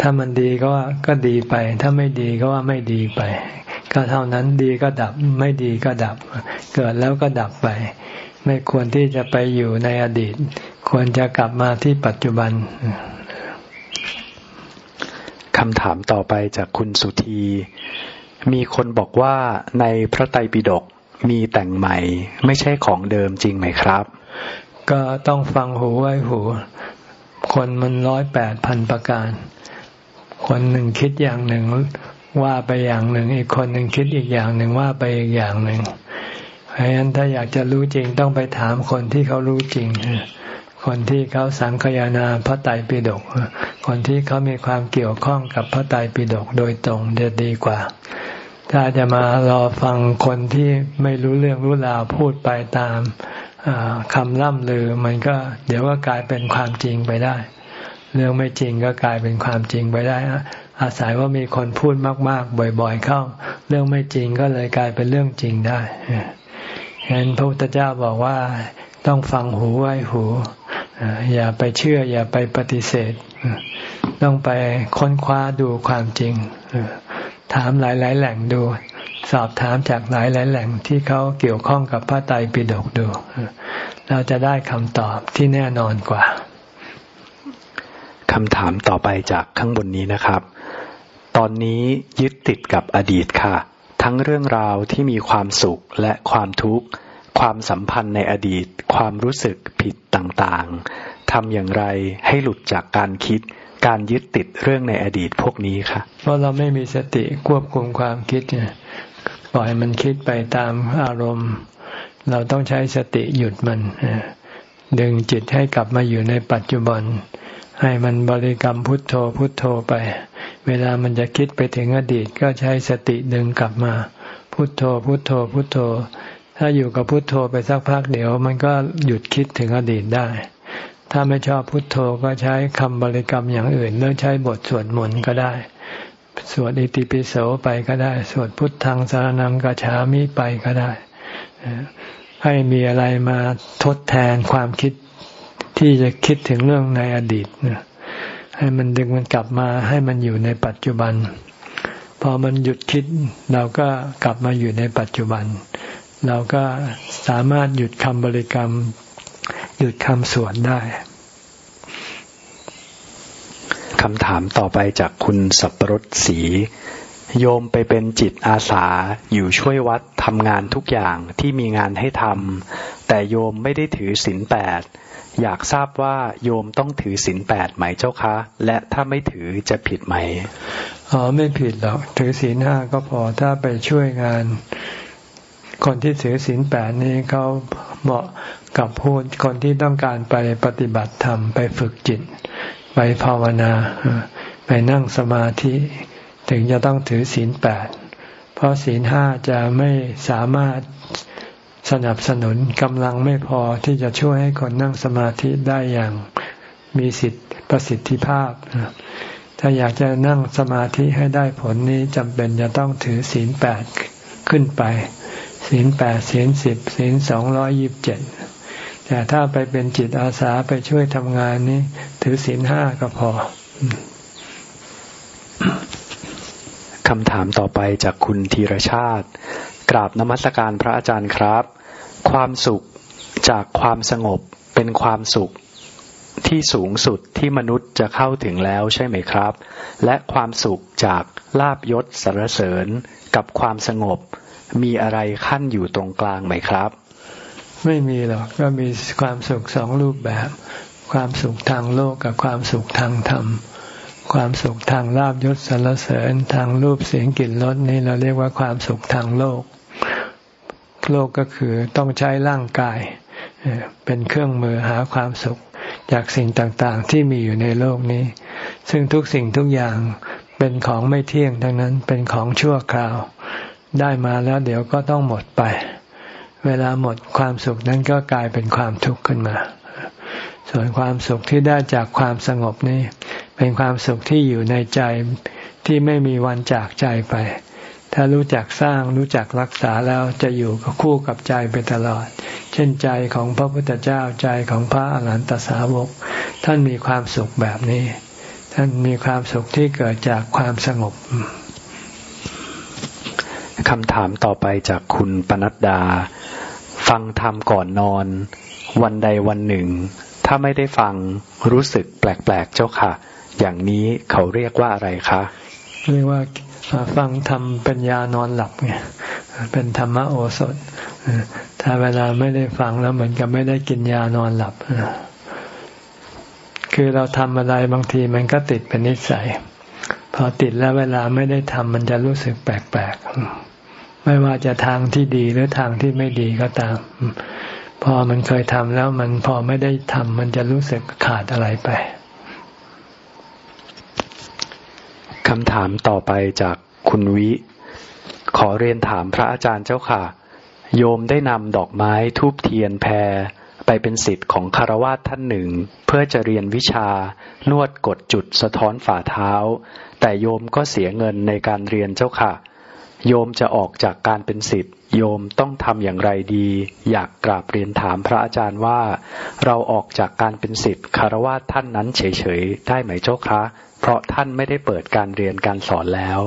ถ้ามันดีก็ว่าก็ดีไป ถ้าไม่ดีก็ว่าไม่ดีไป ก็เท่านั้นดีก็ดับไม่ดีก็ดับ เกิดแล้วก็ดับไป ไม่ควรที่จะไปอยู่ในอดีต ควรจะกลับมาที่ปัจจุบันคำถามต่อไปจากคุณสุธี มีคนบอกว่าในพระไตรปิฎกมีแต่งใหม่ ไม่ใช่ของเดิมจริงไหมครับ ก็ต้องฟังหูไว้หู คนมันร้อยแปดพันประการ คนหนึ่งคิดอย่างหนึ่ง ว่าไปอย่างหนึ่ง อีกคนหนึ่งคิดอีกอย่างหนึ่งว่าไปอีกอย่างหนึ่งเพราะฉะนั้นถ้าอยากจะรู้จริงต้องไปถามคนที่เขารู้จริง คนที่เขาสังคยานาพระไตรปิฎกคนที่เขามีความเกี่ยวข้องกับพระไตรปิฎกโดยตรงจะดีกว่า ถ้าจะมารอฟังคนที่ไม่รู้เรื่องรู้ราวพูดไปตามคำล่ำลือ มันก็เดี๋ยวก็กลายเป็นความจริงไปได้ เรื่องไม่จริงก็กลายเป็นความจริงไปได้ อาศัยว่ามีคนพูดมากๆ บ่อยๆ เข้า เรื่องไม่จริงก็เลยกลายเป็นเรื่องจริงได้ฉะนั้นพระพุทธเจ้าบอกว่าต้องฟังหูไว้หู อย่าไปเชื่อ อย่าไปปฏิเสธ ต้องไปค้นคว้าดูความจริง ถามหลายๆ แหล่งดู สอบถามจากหลายๆแหล่งที่เขาเกี่ยวข้องกับพระไตรปิฎกดู เราจะได้คำตอบที่แน่นอนกว่าคำถามต่อไปจากข้างบนนี้นะครับ ตอนนี้ยึดติดกับอดีตค่ะ ทั้งเรื่องราวที่มีความสุขและความทุกข์ ความสัมพันธ์ในอดีต ความรู้สึกผิดต่างๆทำอย่างไรให้หลุดจากการคิด การยึดติดเรื่องในอดีตพวกนี้ค่ะ เพราะเราไม่มีสติควบคุมความคิดปล่อยมันคิดไปตามอารมณ์ เราต้องใช้สติหยุดมันดึงจิตให้กลับมาอยู่ในปัจจุบัน ให้มันบริกรรมพุทโธพุทโธไป เวลามันจะคิดไปถึงอดีตก็ใช้สติดึงกลับมา พุทโธพุทโธพุทโธ ถ้าอยู่กับพุทโธไปสักพักเดี๋ยวมันก็หยุดคิดถึงอดีตได้ ถ้าไม่ชอบพุทโธก็ใช้คำบริกรรมอย่างอื่นหรือใช้บทสวดมนต์ก็ได้สวดอิติปิโสไปก็ได้ สวดพุทธังสารนังกฉามิไปก็ได้ ให้มีอะไรมาทดแทนความคิด ที่จะคิดถึงเรื่องในอดีตให้มันดึงมันกลับมาให้มันอยู่ในปัจจุบัน พอมันหยุดคิด เราก็กลับมาอยู่ในปัจจุบัน เราก็สามารถหยุดคำบริกรรม หยุดคำสวดได้คำถามต่อไปจากคุณสับปรดสี โยมไปเป็นจิตอาสาอยู่ช่วยวัดทำงานทุกอย่างที่มีงานให้ทำแต่โยมไม่ได้ถือศีลแปด อยากทราบว่าโยมต้องถือศีลแปดไหมเจ้าคะ และถ้าไม่ถือจะผิดไหมอ๋อไม่ผิดหรอกถือศีลห้าก็พอถ้าไปช่วยงาน คนที่ถือศีลแปดนี้เขาเหมาะกับผู้คนที่ต้องการไปปฏิบัติธรรมไปฝึกจิต ไปภาวนา ไปนั่งสมาธิ ถึงจะต้องถือศีลแปดเพราะศีลห้าจะไม่สามารถ สนับสนุนกำลังไม่พอที่จะช่วยให้คนนั่งสมาธิได้อย่างมีสิทธิประสิทธิภาพ ถ้าอยากจะนั่งสมาธิให้ได้ผลนี้จำเป็นจะต้องถือศีลแปดขึ้นไป ศีลแปดศีลสิบศีลสองร้อยยิบเจ็ดแต่ถ้าไปเป็นจิตอาสาไปช่วยทำงานนี้ ถือศีลห้าก็พอคำถามต่อไปจากคุณธีรชาติ กราบนมัสการพระอาจารย์ครับ ความสุขจากความสงบเป็นความสุขที่สูงสุดที่มนุษย์จะเข้าถึงแล้วใช่ไหมครับ และความสุขจากลาบยศสรรเสริญกับความสงบ มีอะไรขั้นอยู่ตรงกลางไหมครับ ไม่มีหรอกก็มีความสุขสองรูปแบบ ความสุขทางโลกกับความสุขทางธรรม ความสุขทางลาบยศสรรเสริญทางรูปเสียงกลิ่นรสนี่เราเรียกว่าความสุขทางโลก โลกก็คือต้องใช้ร่างกาย เป็นเครื่องมือหาความสุขจากสิ่งต่างๆ ที่มีอยู่ในโลกนี้ ซึ่งทุกสิ่งทุกอย่างเป็นของไม่เที่ยงทั้งนั้นเป็นของชั่วคราว ได้มาแล้วเดี๋ยวก็ต้องหมดไป เวลาหมดความสุขนั้นก็กลายเป็นความทุกข์ขึ้นมา ส่วนความสุขที่ได้จากความสงบนี้ เป็นความสุขที่อยู่ในใจที่ไม่มีวันจากใจไป ถ้ารู้จักสร้างรู้จักรักษาแล้วจะอยู่กับคู่กับใจไปตลอด เช่นใจของพระพุทธเจ้าใจของพระอรหันตสาวก ท่านมีความสุขแบบนี้ ท่านมีความสุขที่เกิดจากความสงบคำถามต่อไปจากคุณปนัดดา ฟังธรรมก่อนนอน วันใดวันหนึ่ง ถ้าไม่ได้ฟังรู้สึกแปลกๆเจ้าค่ะ อย่างนี้เขาเรียกว่าอะไรคะ เรียกว่า ฟังธรรมเป็นยานอนหลับไงเป็นธรรมโอสถถ้าเวลาไม่ได้ฟังแล้วเหมือนกับไม่ได้กินยานอนหลับคือเราทำอะไรบางทีมันก็ติดเป็นนิสัย พอติดแล้วเวลาไม่ได้ทำมันจะรู้สึกแปลกๆไม่ว่าจะทางที่ดีหรือทางที่ไม่ดีก็ตาม พอมันเคยทำแล้วมันพอไม่ได้ทำมันจะรู้สึกขาดอะไรไป คำถามต่อไปจากคุณวิ ขอเรียนถามพระอาจารย์เจ้าค่ะ โยมได้นำดอกไม้ทูบเทียนแพรไปเป็นสิทธิ์ของคารวะท่านหนึ่ง เพื่อจะเรียนวิชานวดกดจุดสะท้อนฝ่าเท้า แต่โยมก็เสียเงินในการเรียนเจ้าค่ะ โยมจะออกจากการเป็นสิทธิ์โยมต้องทำอย่างไรดี อยากกราบเรียนถามพระอาจารย์ว่า เราออกจากการเป็นสิทธิ์คารวะท่านนั้นเฉยๆได้ไหมเจ้าคะ เพราะท่านไม่ได้เปิดการเรียนการสอนแล้ว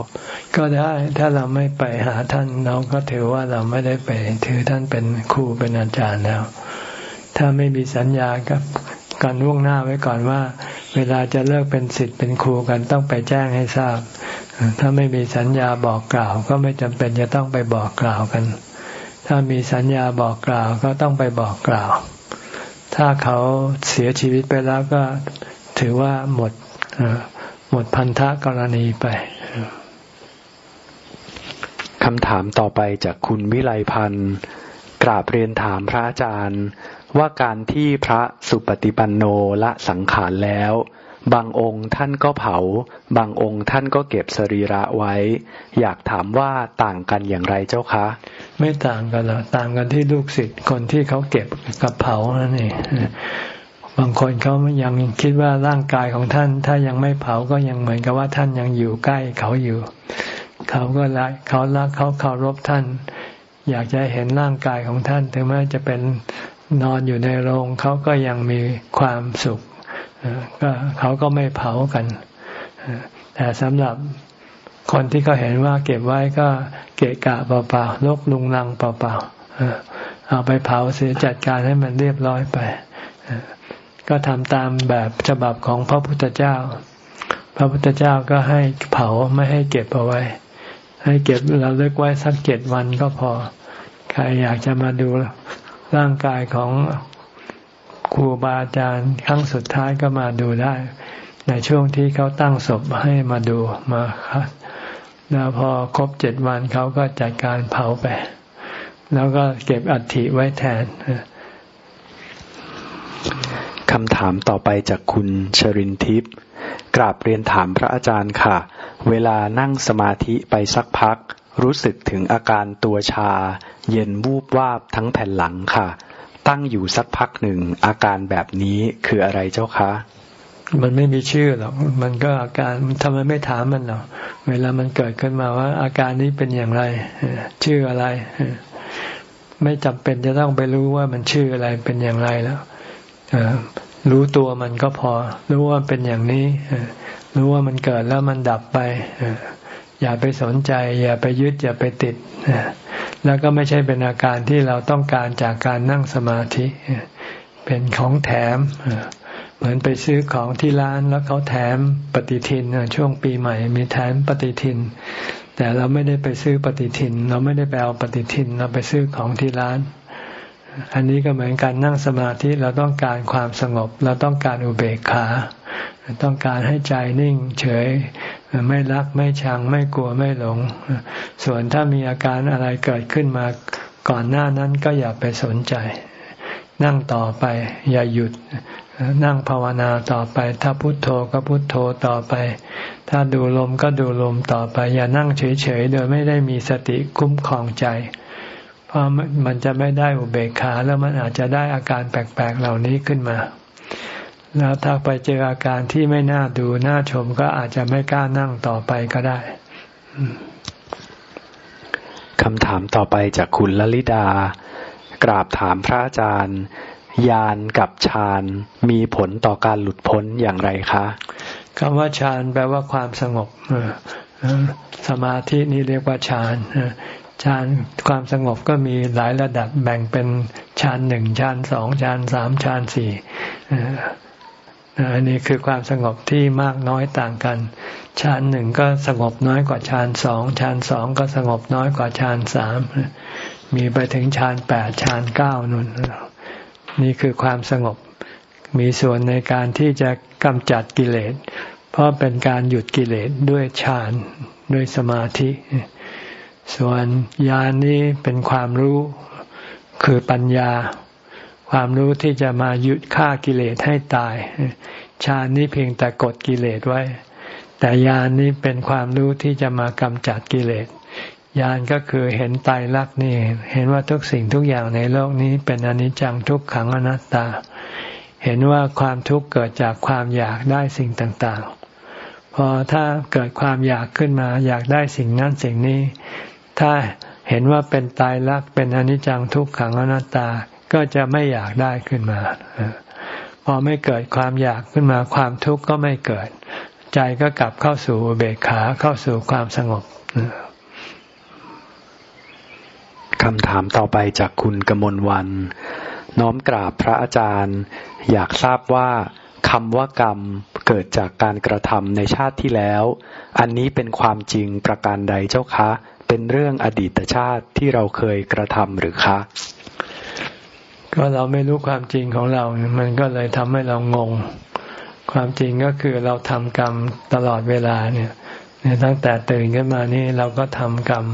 ก็ได้ถ้าเราไม่ไปหาท่านเราก็ถือว่าเราไม่ได้ไปถือท่านเป็นครูเป็นอาจารย์แล้ว ถ้าไม่มีสัญญากับการล่วงหน้าไว้ก่อนว่า เวลาจะเลิกเป็นสิทธิ์เป็นครูกันต้องไปแจ้งให้ทราบ ถ้าไม่มีสัญญาบอกกล่าว ก็ไม่จำเป็นจะต้องไปบอกกล่าวกัน ถ้ามีสัญญาบอกกล่าวก็ต้องไปบอกกล่าว ถ้าเขาเสียชีวิตไปแล้วก็ถือว่าหมด หมดพันธะกรณีไปคำถามต่อไปจากคุณวิไลพันธ์กราบเรียนถามพระอาจารย์ ว่าการที่พระสุปฏิปันโนละสังขารแล้ว บางองค์ท่านก็เผา บางองค์ท่านก็เก็บสรีระไว้ อยากถามว่าต่างกันอย่างไรเจ้าคะ ไม่ต่างกันหรอกต่างกันที่ลูกศิษย์คนที่เขาเก็บกับเผานั่นเอง บางคนเขายังคิดว่าร่างกายของท่าน ถ้ายังไม่เผาก็ยังเหมือนกับว่าท่านยังอยู่ใกล้เขาอยู่ เขาก็รักเขารักเขาเคารพท่าน อยากจะเห็นร่างกายของท่าน ถึงแม้จะเป็นนอนอยู่ในโรงเขาก็ยังมีความสุขก็เขาก็ไม่เผากันแต่สำหรับคนที่เขาเห็นว่าเก็บไว้ก็เกะกะเปล่าๆลกลุงลังเปล่าๆเอาไปเผาเสียจัดการให้มันเรียบร้อยไป ก็ทำตามแบบฉบับของพระพุทธเจ้า พระพุทธเจ้าก็ให้เผาไม่ให้เก็บเอาไว้ ให้เก็บเราเลิกไว้สักเจ็ดวันก็พอ ใครอยากจะมาดูร่างกายของครูบาอาจารย์ครั้งสุดท้ายก็มาดูได้ ในช่วงที่เขาตั้งศพให้มาดูมาครับแล้วพอครบเจ็ดวันเขาก็จัดการเผาไป แล้วก็เก็บอัฐิไว้แทน คำถามต่อไปจากคุณชรินทิพย์กราบเรียนถามพระอาจารย์ค่ะ เวลานั่งสมาธิไปสักพัก รู้สึกถึงอาการตัวชา เย็นวูบวาบทั้งแผ่นหลังค่ะ ตั้งอยู่สักพักหนึ่ง อาการแบบนี้คืออะไรเจ้าคะมันไม่มีชื่อหรอก มันก็อาการทำไมไม่ถามมันหรอก เวลามันเกิดขึ้นมาว่า อาการนี้เป็นอย่างไร ชื่ออะไร ไม่จำเป็นจะต้องไปรู้ว่ามันชื่ออะไรเป็นอย่างไรแล้ว รู้ตัวมันก็พอ รู้ว่าเป็นอย่างนี้ รู้ว่ามันเกิดแล้วมันดับไป อย่าไปสนใจ อย่าไปยึด อย่าไปติด แล้วก็ไม่ใช่เป็นอาการที่เราต้องการจากการนั่งสมาธิ เป็นของแถม เหมือนไปซื้อของที่ร้านแล้วเขาแถมปฏิทิน ช่วงปีใหม่ มีแถมปฏิทิน แต่เราไม่ได้ไปซื้อปฏิทิน เราไม่ได้ไปเอาปฏิทิน เราไปซื้อของที่ร้าน อันนี้ก็เหมือนการนั่งสมาธิเราต้องการความสงบ เราต้องการอุเบกขา ต้องการให้ใจนิ่งเฉย ไม่รักไม่ชังไม่กลัวไม่หลง ส่วนถ้ามีอาการอะไรเกิดขึ้นมาก่อนหน้านั้นก็อย่าไปสนใจ นั่งต่อไป อย่าหยุด นั่งภาวนาต่อไป ถ้าพุโทโธก็พุโทโธต่อไป ถ้าดูลมก็ดูลมต่อไป อย่านั่งเฉยๆโดยไม่ได้มีสติคุ้มครองใจ พราะมันจะไม่ได้อุเบกขาแล้วมันอาจจะได้อาการแปลกๆเหล่านี้ขึ้นมา แล้วถ้าไปเจออาการที่ไม่น่าดูน่าชมก็อาจจะไม่กล้านั่งต่อไปก็ได้คำถามต่อไปจากคุณลลิดา กราบถามพระอาจารย์ยานกับฌานมีผลต่อการหลุดพ้นอย่างไรคะคำว่าฌานแปลว่าความสงบสมาธินี่เรียกว่าฌาน ฌานความสงบก็มีหลายระดับแบ่งเป็นฌานหนึ่งฌานสองฌานสามฌานสี่อันนี้คือความสงบที่มากน้อยต่างกันฌานหนึ่งก็สงบน้อยกว่าฌานสองฌานสองก็สงบน้อยกว่าฌานสามมีไปถึงฌานแปดฌานเก้านุ่นนี่คือความสงบมีส่วนในการที่จะกำจัดกิเลส เพราะเป็นการหยุดกิเลสด้วยฌานด้วยสมาธิ ส่วนญาณนี้เป็นความรู้คือปัญญา ความรู้ที่จะมาหยุดฆ่ากิเลสให้ตายฌานนี้เพียงแต่กดกิเลสไว้ แต่ญาณนี้เป็นความรู้ที่จะมากำจัดกิเลสญาณก็คือเห็นตายรักนี่เห็นว่าทุกสิ่งทุกอย่างในโลกนี้เป็นอนิจจังทุกขังอนัตตา เห็นว่าความทุกข์เกิดจากความอยากได้สิ่งต่างๆ พอถ้าเกิดความอยากขึ้นมา อยากได้สิ่งนั้นสิ่งนี้ ถ้าเห็นว่าเป็นตายรักเป็นอนิจจังทุกขังอนัตตาก็จะไม่อยากได้ขึ้นมา พอไม่เกิดความอยากขึ้นมาความทุกข์ก็ไม่เกิด ใจก็กลับเข้าสู่เบกขาเข้าสู่ความสงบคำถามต่อไปจากคุณกมลวัน น้อมกราบพระอาจารย์ อยากทราบว่าคำว่ากรรมเกิดจากการกระทำในชาติที่แล้ว อันนี้เป็นความจริงประการใดเจ้าคะ เป็นเรื่องอดีตชาติที่เราเคยกระทำหรือคะ ก็เราไม่รู้ความจริงของเรา มันก็เลยทำให้เรางง ความจริงก็คือเราทำกรรมตลอดเวลาเนี่ยตั้งแต่ตื่นขึ้นมานี่เราก็ทำกรรม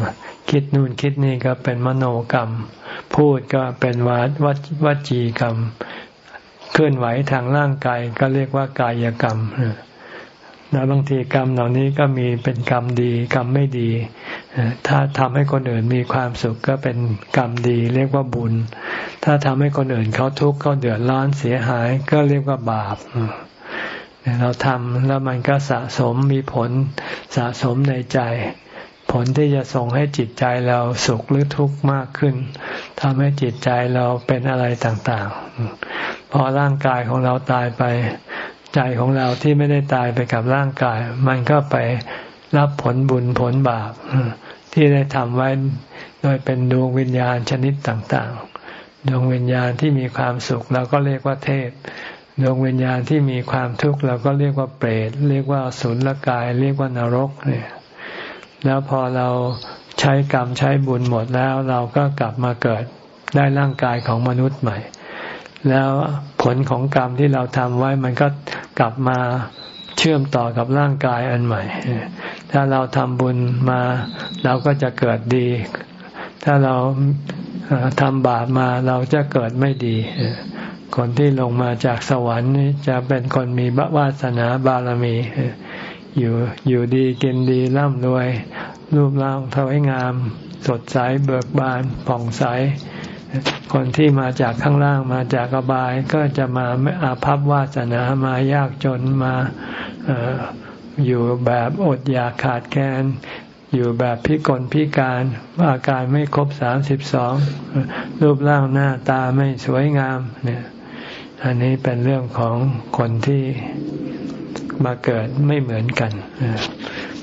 คิดนู่นคิดนี่ก็เป็นมโนกรรม พูดก็เป็นวัดวัวจีกรรม เคลื่อนไหวทางร่างกายก็เรียกว่ากายกรรม แล้วบางทีกรรมเหล่านี้ก็มีเป็นกรรมดี กรรมไม่ดี ถ้าทำให้คนอื่นมีความสุขก็เป็นกรรมดี เรียกว่าบุญ ถ้าทำให้คนอื่นเขาทุกข์เขาเดือดร้อนเสียหายก็เรียกว่าบาปเราทำแล้วมันก็สะสมมีผลสะสมในใจ ผลที่จะส่งให้จิตใจเราสุขหรือทุกข์มากขึ้นทำให้จิตใจเราเป็นอะไรต่างๆ พอร่างกายของเราตายไป ใจของเราที่ไม่ได้ตายไปกับร่างกาย มันก็ไปรับผลบุญผลบาปที่ได้ทำไว้โดยเป็นดวงวิญญาณชนิดต่างๆ ดวงวิญญาณที่มีความสุขเราก็เรียกว่าเทพ ดวงวิญญาณที่มีความทุกข์เราก็เรียกว่าเปรต เรียกว่าสุลกาย เรียกว่านรกเนี่ย แล้วพอเราใช้กรรมใช้บุญหมดแล้วเราก็กลับมาเกิดได้ร่างกายของมนุษย์ใหม่ แล้ว ผลของกรรมที่เราทำไว้มันก็กลับมาเชื่อมต่อกับร่างกายอันใหม่ ถ้าเราทำบุญมาเราก็จะเกิดดี ถ้าเราทำบาปมาเราจะเกิดไม่ดี คนที่ลงมาจากสวรรค์จะเป็นคนมีบวาสนาบารมี อยู่อยู่ดีกินดีร่ำรวย รูปร่างทวยงาม สดใสเบิกบานผ่องใส คนที่มาจากข้างล่างมาจากอบายก็จะมาไม่อาภัพวาสนามายากจนมาออยู่แบบอดอยากขาดแคลนอยู่แบบพิกลพิการอาการไม่ครบสามสิบสองรูปร่างหน้าตาไม่สวยงามเนี่ยอันนี้เป็นเรื่องของคนที่มาเกิดไม่เหมือนกัน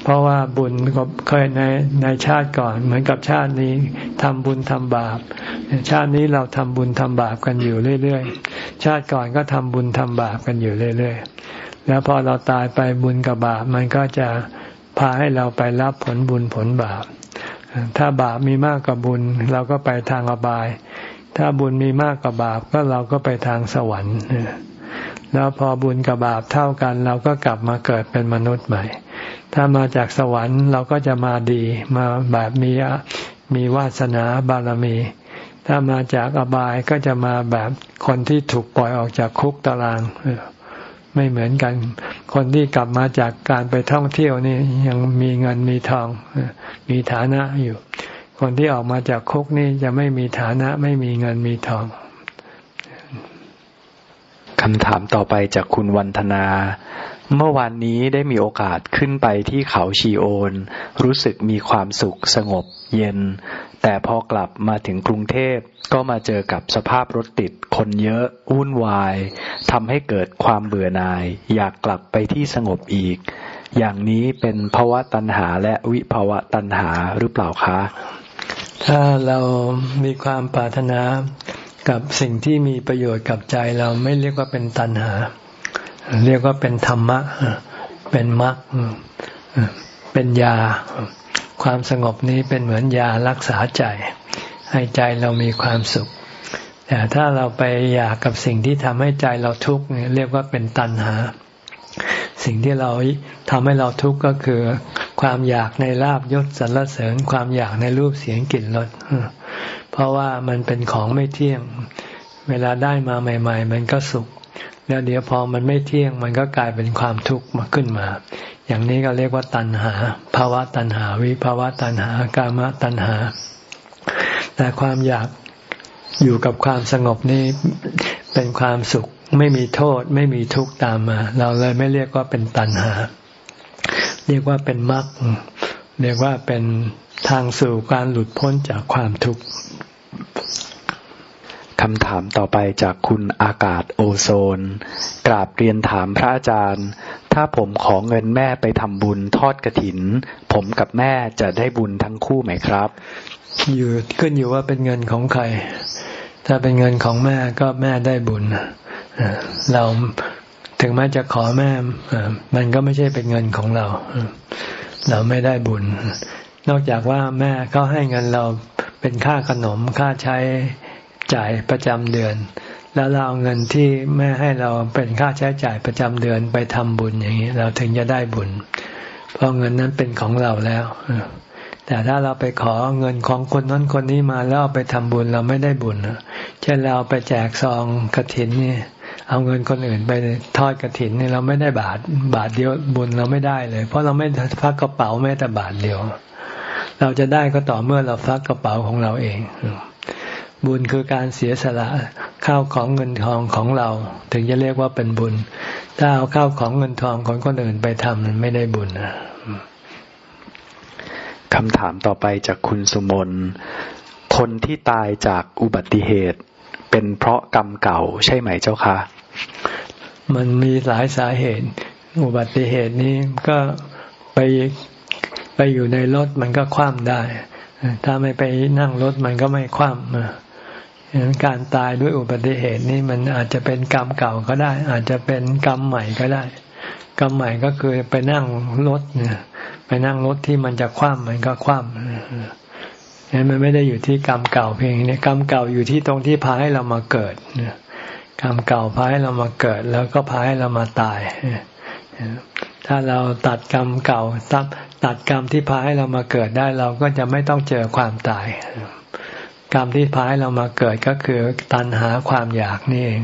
เพราะว่าบุญก็เคยในในชาติก่อน เหมือนกับชาตินี้ทำบุญทำบาป ชาตินี้เราทำบุญทำบาปกันอยู่เรื่อยๆ ชาติก่อนก็ทำบุญทำบาปกันอยู่เรื่อยๆ แล้วพอเราตายไปบุญกับบาปมันก็จะพาให้เราไปรับผลบุญผลบาป ถ้าบาปมีมากกว่าบุญ เราก็ไปทางอบาย ถ้าบุญมีมากกว่าบาปก็เราก็ไปทางสวรรค์แล้วพอบุญกับบาปเท่ากัน เราก็กลับมาเกิดเป็นมนุษย์ใหม่ ถ้ามาจากสวรรค์เราก็จะมาดีมาแบบมีมีวาสนาบารมี ถ้ามาจากอบายก็จะมาแบบคนที่ถูกปล่อยออกจากคุกตารางไม่เหมือนกัน คนที่กลับมาจากการไปท่องเที่ยวนี่ยังมีเงินมีทองมีฐานะอยู่ คนที่ออกมาจากคุกนี่จะไม่มีฐานะ ไม่มีเงินมีทองคำถามต่อไปจากคุณวันธนา เมื่อวานนี้ได้มีโอกาสขึ้นไปที่เขาชีโอน รู้สึกมีความสุขสงบเย็น แต่พอกลับมาถึงกรุงเทพก็มาเจอกับสภาพรถติดคนเยอะวุ่นวายทำให้เกิดความเบื่อหน่าย อยากกลับไปที่สงบอีก อย่างนี้เป็นภาวะตัณหาและวิภาวะตัณหาหรือเปล่าคะถถ้าเรามีความปรารถนากับสิ่งที่มีประโยชน์กับใจเราไม่เรียกว่าเป็นตัณหา เรียกว่าเป็นธรรมะ เป็นมรรคเป็นยา ความสงบนี้เป็นเหมือนยารักษาใจ ให้ใจเรามีความสุข แต่ถ้าเราไปอยากกับสิ่งที่ทำให้ใจเราทุกข์เรียกว่าเป็นตัณหา สิ่งที่เราทำให้เราทุกข์ก็คือ ความอยากในลาบยศสรรเสริญ ความอยากในรูปเสียงกลิ่นรสเพราะว่ามันเป็นของไม่เที่ยง เวลาได้มาใหม่ ๆ มันก็สุข แล้วเดี๋ยวพอมันไม่เที่ยงมันก็กลายเป็นความทุกข์มาขึ้นมา อย่างนี้ก็เรียกว่าตัณหา ภาวะตัณหา วิภาวะตัณหากามตัณหา แต่ความอยากอยู่กับความสงบนี้เป็นความสุขไม่มีโทษ ไม่มีทุกข์ตามมา เราเลยไม่เรียกว่าเป็นตัณหา เรียกว่าเป็นมรรคเรียกว่าเป็นทางสู่การหลุดพ้นจากความทุกข์ คำถามต่อไปจากคุณอากาศโอโซน กราบเรียนถามพระอาจารย์ ถ้าผมขอเงินแม่ไปทำบุญทอดกระถิน ผมกับแม่จะได้บุญทั้งคู่ไหมครับ อยู่ขึ้นอยู่ว่าเป็นเงินของใคร ถ้าเป็นเงินของแม่ก็แม่ได้บุญเราถึงแม้จะขอแม่มันก็ไม่ใช่เป็นเงินของเรา เราไม่ได้บุญ นอกจากว่าแม่เขาให้เงินเราเป็นค่าขนมค่าใช้ จ่ายประจำเดือน แล้วเราเอาเงินที่แม่ให้เราเป็นค่าใช้จ่ายประจำเดือนไปทำบุญอย่างนี้ เราถึงจะได้บุญ เพราะเงินนั้นเป็นของเราแล้วแต่ถ้าเราไปขอเงินของคนนั้นคนนี้มาแล้วเอาไปทำบุญเราไม่ได้บุญเช่นเราไปแจกซองกระถินนี่เอาเงินคนอื่นไปทอดกระถินนี่เราไม่ได้บาทบาทเดียวบุญเราไม่ได้เลย เพราะเราไม่ฟักกระเป๋าแม้แต่บาทเดียว เราจะได้ก็ต่อเมื่อเราฟักกระเป๋าของเราเอง บุญคือการเสียสละข้าวของเงินทองของเรา ถึงจะเรียกว่าเป็นบุญ ถ้าเอาข้าวของเงินทองของคนอื่นไปทำมันไม่ได้บุญคำถามต่อไปจากคุณสุมนคนที่ตายจากอุบัติเหตุ เป็นเพราะกรรมเก่าใช่ไหมเจ้าคะมันมีหลายสาเหตุ อุบัติเหตุนี้ก็ไปไปอยู่ในรถมันก็คว่ำได้ ถ้าไม่ไปนั่งรถมันก็ไม่คว่ำ การตายด้วยอุบัติเหตุนี่มันอาจจะเป็นกรรมเก่าก็ได้ อาจจะเป็นกรรมใหม่ก็ได้ กรรมใหม่ก็คือไปนั่งรถเนี่ยไปนั่งรถที่มันจะคว่ำมันก็คว่ำนั้นมันไม่ได้อยู่ที่กรรมเก่าเพียงนี้กรรมเก่าอยู่ที่ตรงที่พาให้เรามาเกิดกรรมเก่าพาให้เรามาเกิด แล้วก็พาให้เรามาตายถ้าเราตัดกรรมเก่าตัดตัดกรรมที่พาให้เรามาเกิดได้ เราก็จะไม่ต้องเจอความตาย กรรมที่พาให้เรามาเกิดก็คือตัณหาความอยากนี่เอง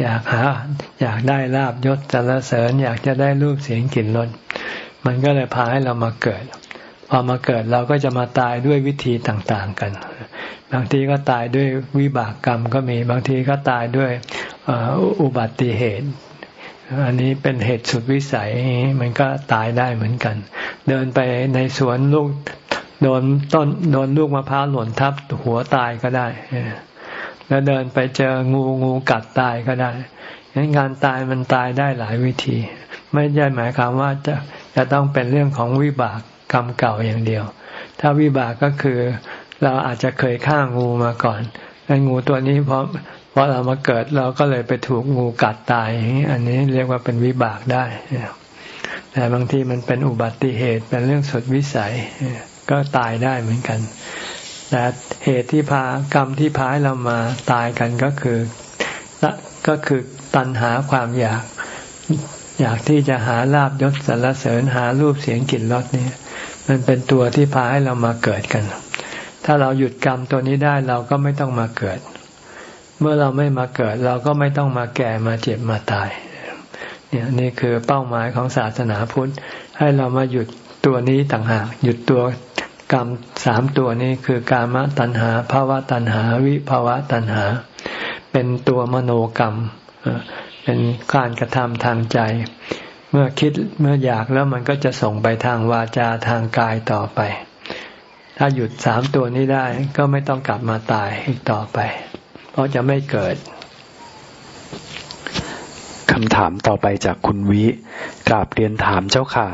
อยากหา อยากได้ลาบยศจรเสริญ อยากจะได้รูปเสียงกลิ่นรสมันก็เลยพาให้เรามาเกิด พอมาเกิดเราก็จะมาตายด้วยวิธีต่างๆกัน บางทีก็ตายด้วยวิบากกรรมก็มี บางทีก็ตายด้วยอุบัติเหตุอันนี้เป็นเหตุสุดวิสัยมันก็ตายได้เหมือนกัน เดินไปในสวนลูก โดนต้นโดนลูกมะพร้าวหล่นทับหัวตายก็ได้แล้วเดินไปเจองูงูกัดตายก็ได้งั้นงานตายมันตายได้หลายวิธี ไม่ใช่หมายความว่าจะจะต้องเป็นเรื่องของวิบากกรรมเก่าอย่างเดียว ถ้าวิบากก็คือเราอาจจะเคยฆ่างูมาก่อนไอ้งูตัวนี้เพราะเพราะเรามาเกิดเราก็เลยไปถูกงูกัดตายอันนี้เรียกว่าเป็นวิบากได้แต่บางทีมันเป็นอุบัติเหตุเป็นเรื่องสุดวิสัย ก็ตายได้เหมือนกัน แต่เหตุที่พากรรมที่พาให้เรามาตายกันก็คือก็คือตัณหาความอยาก อยากที่จะหาลาบยศสรรเสริญหารูปเสียงกลิ่นรสเนี่ยมันเป็นตัวที่พาให้เรามาเกิดกัน ถ้าเราหยุดกรรมตัวนี้ได้เราก็ไม่ต้องมาเกิด เมื่อเราไม่มาเกิด เราก็ไม่ต้องมาแก่มาเจ็บมาตายเนี่ยนี่คือเป้าหมายของศาสนาพุทธให้เรามาหยุด ตัวนี้ต่างหากหยุดตัวกรรมสามตัวนี้คือกามตัณหาภาวะตัณหา วิภาวะตัณหา เป็นตัวมโนกรรม เป็นการกระทำทางใจ เมื่อคิดเมื่ออยากแล้วมันก็จะส่งไปทางวาจาทางกายต่อไป ถ้าหยุดสามตัวนี้ได้ก็ไม่ต้องกลับมาตายอีกต่อไป เพราะจะไม่เกิดคำถามต่อไปจากคุณวิกราบเรียนถามเจ้าค่ะ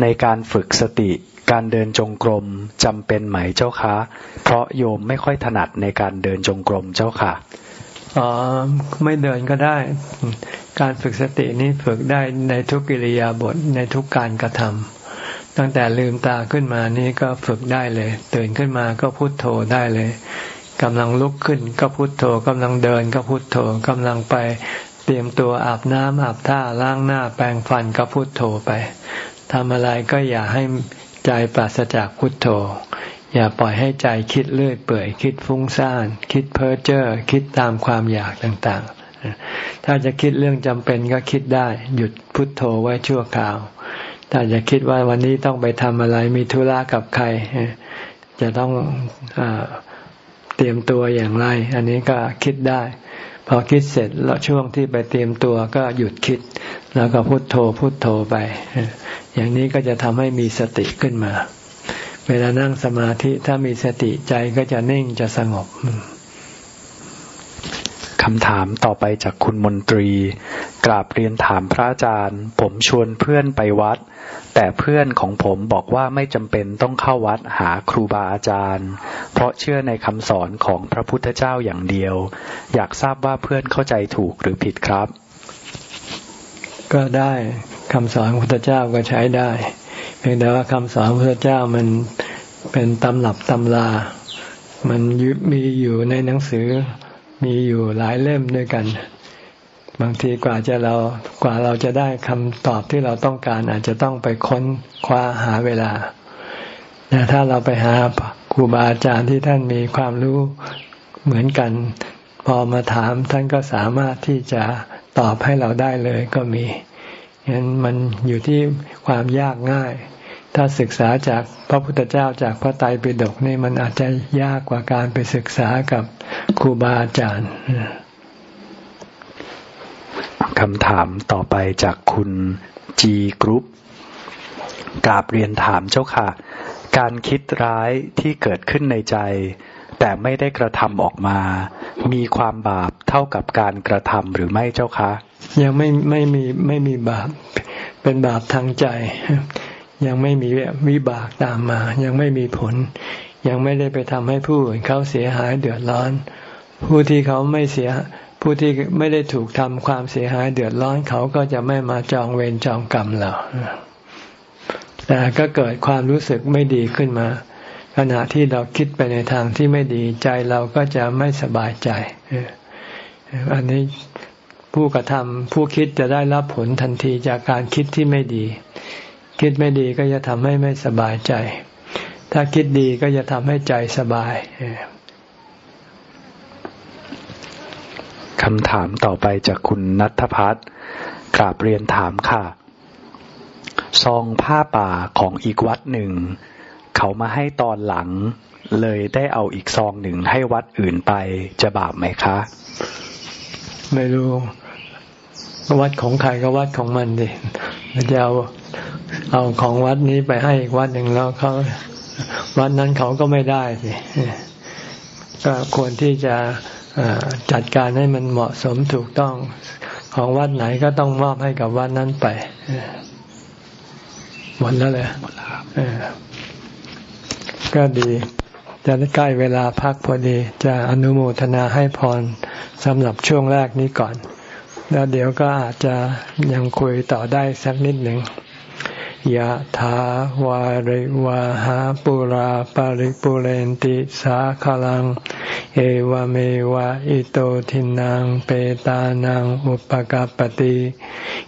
ในการฝึกสติการเดินจงกรมจำเป็นไหมเจ้าคะ เพราะโยมไม่ค่อยถนัดในการเดินจงกรมเจ้าค่ะอ๋อไม่เดินก็ได้ การฝึกสตินี้ฝึกได้ในทุกกิริยาบทในทุกการกระทำตั้งแต่ลืมตาขึ้นมานี้ก็ฝึกได้เลยตื่นขึ้นมาก็พุโทโธได้เลยกำลังลุกขึ้นก็พุโทโธกำลังเดินก็พุโทโธกำลังไปเตรียมตัวอาบน้ำอาบท่าล้างหน้าแปรงฟันก็พุโทโธไป ทำอะไรก็อย่าให้ใจปราศจากพุทโธ อย่าปล่อยให้ใจคิดเลื่อยเปื่อย คิดฟุ้งซ่าน คิดเพ้อเจ้อคิดตามความอยากต่างๆ ถ้าจะคิดเรื่องจำเป็นก็คิดได้ หยุดพุทโธไว้ชั่วคราวถ้าจะคิดว่าวันนี้ต้องไปทำอะไรมีธุระกับใคร จะต้องอเตรียมตัวอย่างไร อันนี้ก็คิดได้ พอคิดเสร็จแล้วช่วงที่ไปเตรียมตัวก็หยุดคิด แล้วก็พุโทโธพุโทโธไป อย่างนี้ก็จะทำให้มีสติขึ้นมา เวลานั่งสมาธิถ้ามีสติใจก็จะนิ่งจะสงบคำถามต่อไปจากคุณมนตรี กราบเรียนถามพระอาจารย์ ผมชวนเพื่อนไปวัด แต่เพื่อนของผมบอกว่าไม่จำเป็นต้องเข้าวัดหาครูบาอาจารย์ เพราะเชื่อในคำสอนของพระพุทธเจ้าอย่างเดียว อยากทราบว่าเพื่อนเข้าใจถูกหรือผิดครับ ก็ได้คำสอนพระพุทธเจ้าก็ใช้ได้ เพียงแต่ว่าคำสอนพระพุทธเจ้ามันเป็นตำหรับตำลา มันมีอยู่ในหนังสือมีอยู่หลายเล่มด้วยกัน บางทีกว่าจะเรากว่าเราจะได้คำตอบที่เราต้องการ อาจจะต้องไปค้นคว้าหาเวลาแต่ถ้าเราไปหาครูบาอาจารย์ที่ท่านมีความรู้เหมือนกัน พอมาถามท่านก็สามารถที่จะตอบให้เราได้เลยก็มีฉะนั้นมันอยู่ที่ความยากง่าย ถ้าศึกษาจากพระพุทธเจ้าจากพระไตรปิฎกนี่มันอาจจะยากกว่าการไปศึกษากับครูบาอาจารย์ คำถามต่อไปจากคุณจีกรุ๊ปกราบเรียนถามเจ้าค่ะ การคิดร้ายที่เกิดขึ้นในใจ แต่ไม่ได้กระทำออกมา มีความบาปเท่ากับการกระทำหรือไม่เจ้าคะ ยังไม่ไม่มีไม่มีบาป เป็นบาปทางใจ ยังไม่มีวิบากตามมา ยังไม่มีผล ยังไม่ได้ไปทำให้ผู้อื่นเขาเสียหายเดือดร้อน ผู้ที่เขาไม่เสีย ผู้ที่ไม่ได้ถูกทำความเสียหายเดือดร้อนเขาก็จะไม่มาจองเวรจองกรรมเราแต่ก็เกิดความรู้สึกไม่ดีขึ้นมา ขณะที่เราคิดไปในทางที่ไม่ดีใจเราก็จะไม่สบายใจอันนี้ผู้กระทำผู้คิดจะได้รับผลทันทีจากการคิดที่ไม่ดี คิดไม่ดีก็จะทำให้ไม่สบายใจ ถ้าคิดดีก็จะทำให้ใจสบาย คำถามต่อไปจากคุณนัทพัฒน์กราบเรียนถามค่ะ ซองผ้าป่าของอีกวัดหนึ่ง เขามาให้ตอนหลัง เลยได้เอาอีกซองหนึ่งให้วัดอื่นไปจะบาปไหมคะ ไม่รู้ วัดของใครก็วัดของมันดิจะเอาเอาของวัดนี้ไปให้อีกวัดหนึ่งแล้วเขาวัดนั้นเขาก็ไม่ได้สิก็ควรที่จะ จัดการให้มันเหมาะสมถูกต้องของวัดไหนก็ต้องมอบให้กับวัดนั้นไปหมดแล้วเลยหมดแล้วก็ดีจะใกล้เวลาพักพอดี จะอนุโมทนาให้พรสำหรับช่วงแรกนี้ก่อน แล้วเดี๋ยวก็อาจจะยังคุยต่อได้สักนิดหนึ่ง ยะถาวาริวาหาปุราปาริปุเรนติสาขลัง เอวเมวะอิโตทินังเปตานังอุปกาปติ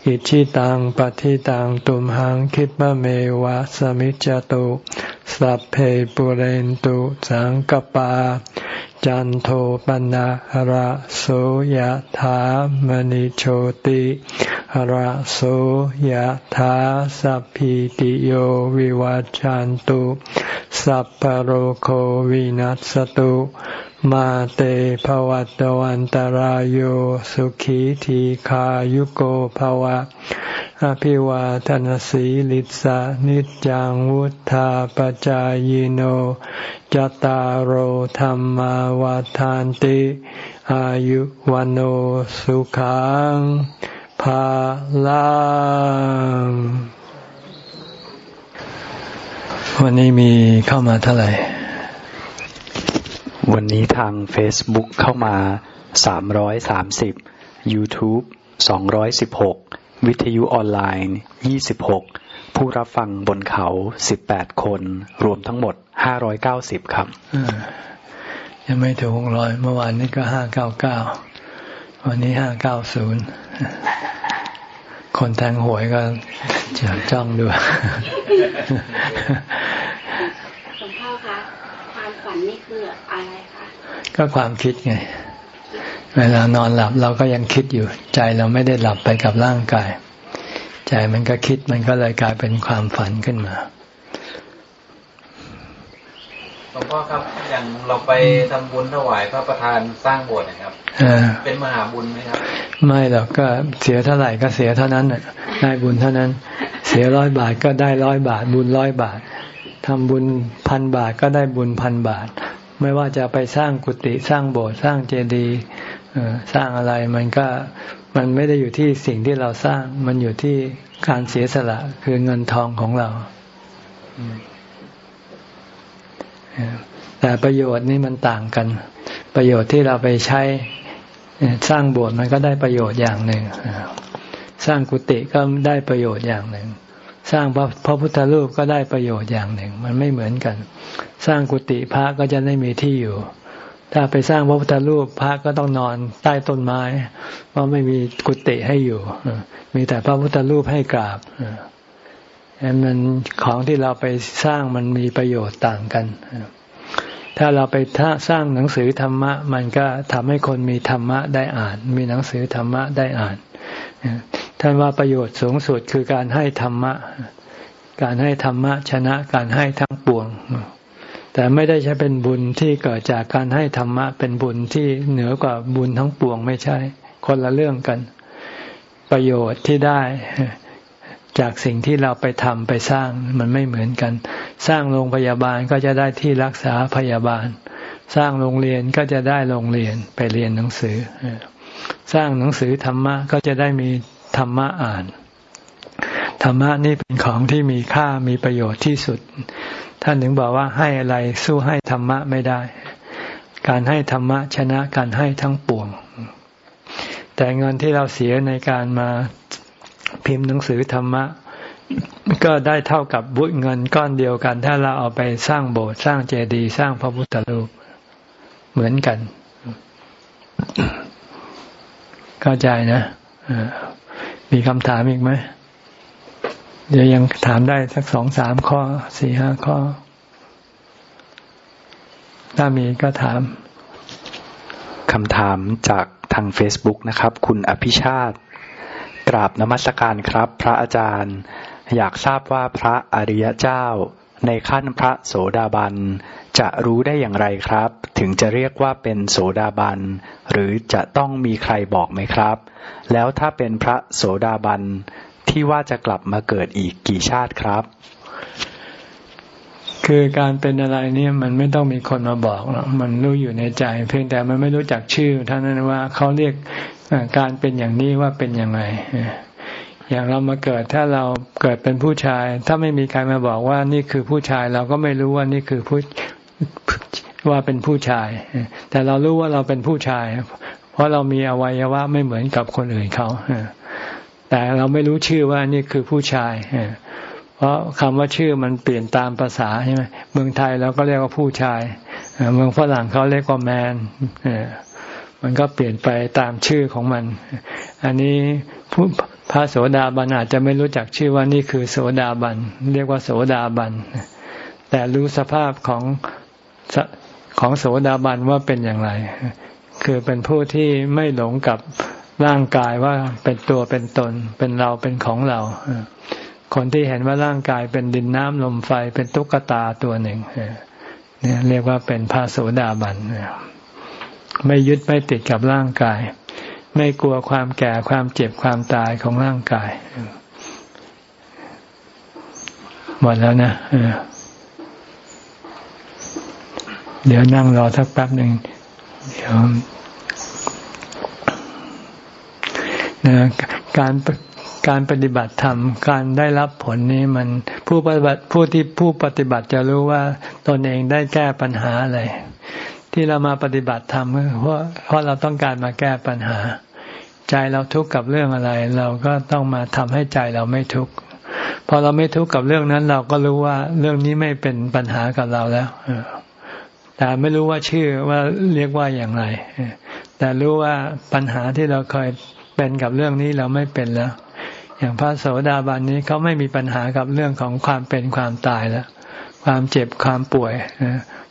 อิชิตังปฏิตังตุมหังคิปะเมวะสมิจจตุสัพเพปุเรนตุสังกปา จันโทปนะระโสยธามณิโชติ ระโสยธาสัพพิติโยวิวัจจันตุ สัพพโรโควินัสตุ มาเตภวัตวันตารโยสุขีทีขายุโกภวะ อภิวาทนสีลิสานิจังวุธาปจายโนจตารโหธรรมวาทานติ อายุวันโอสุขัง ภาลังวันนี้มีเข้ามาเท่าไหร่ วันนี้ทาง Facebook เข้ามา 330 YouTube 216 วิทยุออนไลน์ 26 ผู้รับฟังบนเขา 18 คน รวมทั้งหมด 590 ครับ ยังไม่ถึงหกร้อยเมื่อวานนี้ก็ห้าเก้าเก้าวันนี้ห้าเก้าศูนย์ คนแทงหวยก็จะจ้องดูหลวงพ่อคะความฝันนี่คืออะไรคะก็ความคิดไง เวลานอนหลับเราก็ยังคิดอยู่ ใจเราไม่ได้หลับไปกับร่างกาย ใจมันก็คิดมันก็เลยกลายเป็นความฝันขึ้นมาห ลวงพ่อครับอย่างเราไปทำบุญถวายพระประธานสร้างโบสถ์นะครับเป็นมหาบุญไหมครับ ไม่หรอกก็เสียเท่าไหร่ก็เสียเท่านั้นได้บุญเท่านั้น เสียร้อยบาทก็ได้ร้อยบาท บุญร้อยบาททำบุญพันบาทก็ได้บุญพันบาท ไม่ว่าจะไปสร้างกุฏิสร้างโบสถ์สร้างเจดีย์สร้างอะไรมันก็มันไม่ได้อยู่ที่สิ่งที่เราสร้างมันอยู่ที่การเสียสละคือเงินทองของเรา แต่ประโยชน์นี่มันต่างกัน ประโยชน์ที่เราไปใช้สร้างโบสถ์มันก็ได้ประโยชน์อย่างหนึ่งสร้างกุฏิก็ได้ประโยชน์อย่างหนึ่ง สร้างพระพระพุทธรูปก็ได้ประโยชน์อย่างหนึ่ง มันไม่เหมือนกัน สร้างกุฏิพระก็จะได้มีที่อยู่ ถ้าไปสร้างพระพุทธรูปพระก็ต้องนอนใต้ต้นไม้ เพราะไม่มีกุฏิให้อยู่ มีแต่พระพุทธรูปให้กราบ มันของที่เราไปสร้างมันมีประโยชน์ต่างกัน ถ้าเราไปสร้างหนังสือธรรมะ มันก็ทำให้คนมีธรรมะได้อ่าน มีหนังสือธรรมะได้อ่านท่านว่าประโยชน์สูงสุดคือการให้ธรรมะ การให้ธรรมะชนะการให้ทั้งปวง แต่ไม่ได้ใช้เป็นบุญที่เกิดจากการให้ธรรมะ เป็นบุญที่เหนือกว่าบุญทั้งปวงไม่ใช่ คนละเรื่องกัน ประโยชน์ที่ได้ จากสิ่งที่เราไปทำไปสร้างมันไม่เหมือนกัน สร้างโรงพยาบาลก็จะได้ที่รักษาพยาบาล สร้างโรงเรียนก็จะได้โรงเรียนไปเรียนหนังสือ สร้างหนังสือธรรมะก็จะได้มีธรรมะอ่าน ธรรมะนี่เป็นของที่มีค่ามีประโยชน์ที่สุด ท่านถึงบอกว่าให้อะไรสู้ให้ธรรมะไม่ได้ การให้ธรรมะชนะการให้ทั้งปวงแต่เงินที่เราเสียในการมา พิมพ์หนังสือธรรมะ ก็ได้เท่ากับบุญเงินก้อนเดียวกัน ถ้าเราเอาไปสร้างโบสถ์สร้างเจดีย์สร้างพระพุทธรูปเหมือนกัน เข้าใจนะมีคำถามอีกไหมเดี๋ยวยังถามได้สักสองสามข้อสี่ห้าข้อ ถ้ามีก็ถามคำถามจากทาง Facebook นะครับ คุณอภิชาติ กราบนมัสการครับ พระอาจารย์ อยากทราบว่าพระอริยเจ้า ในขั้นพระโสดาบันจะรู้ได้อย่างไรครับ ถึงจะเรียกว่าเป็นโสดาบันหรือจะต้องมีใครบอกไหมครับ แล้วถ้าเป็นพระโสดาบันที่ว่าจะกลับมาเกิดอีกกี่ชาติครับ คือการเป็นอะไรเนี่ยมันไม่ต้องมีคนมาบอกหรอกมันรู้อยู่ในใจ เพียงแต่มันไม่รู้จักชื่อเท่านั้นว่าเขาเรียก การเป็นอย่างนี้ว่าเป็นยังไงอย่างเรามาเกิดถ้าเราเกิดเป็นผู้ชาย ถ้าไม่มีใครมาบอกว่านี่คือผู้ชายเราก็ไม่รู้ว่านี่คือผู้ว่าเป็นผู้ชาย แต่เรารู้ว่าเราเป็นผู้ชาย เพราะเรามีอวัยวะไม่เหมือนกับคนอื่นเขาแต่เราไม่รู้ชื่อว่านี่คือผู้ชายเพราะคำว่าชื่อมันเปลี่ยนตามภาษาใช่ไหมเมืองไทยเราก็เรียกว่าผู้ชายเมืองฝรั่งเขาเรียกว่าแมน มันก็เปลี่ยนไปตามชื่อของมัน อันนี้ผู้พระโสดาบันอาจจะไม่รู้จักชื่อว่านี่คือโสดาบัน เรียกว่าโสดาบัน แต่รู้สภาพของของโสดาบันว่าเป็นอย่างไร คือเป็นผู้ที่ไม่หลงกับร่างกายว่าเป็นตัวเป็นตน เป็นเราเป็นของเรา คนที่เห็นว่าร่างกายเป็นดินน้ำลมไฟเป็นตุ๊กตาตัวหนึ่งเนี่ยเรียกว่าเป็นพระโสดาบัน ไม่ยึดไม่ติดกับร่างกาย ไม่กลัวความแก่ความเจ็บความตายของร่างกาย หมดแล้วนะเดี๋ยวนั่งรอสักแป๊บหนึ่งเดี๋ยวนะการการปฏิบัติธรรมการได้รับผลนี้มันผู้ปฏิบัติผู้ที่ผู้ปฏิบัติจะรู้ว่าตนเองได้แก้ปัญหาอะไร ที่เรามาปฏิบัติธรรมเพราะเพราะเราต้องการมาแก้ปัญหา ใจเราทุกข์กับเรื่องอะไร เราก็ต้องมาทำให้ใจเราไม่ทุกข์พอเราไม่ทุกข์กับเรื่องนั้น เราก็รู้ว่าเรื่องนี้ไม่เป็นปัญหากับเราแล้วแต่ไม่รู้ว่าชื่อว่าเรียกว่าอย่างไรแต่รู้ว่าปัญหาที่เราเคยเป็นกับเรื่องนี้เราไม่เป็นแล้ว อย่างพระโสดาบันนี้เขาไม่มีปัญหากับเรื่องของความเป็นความตายแล้ว ความเจ็บความป่วย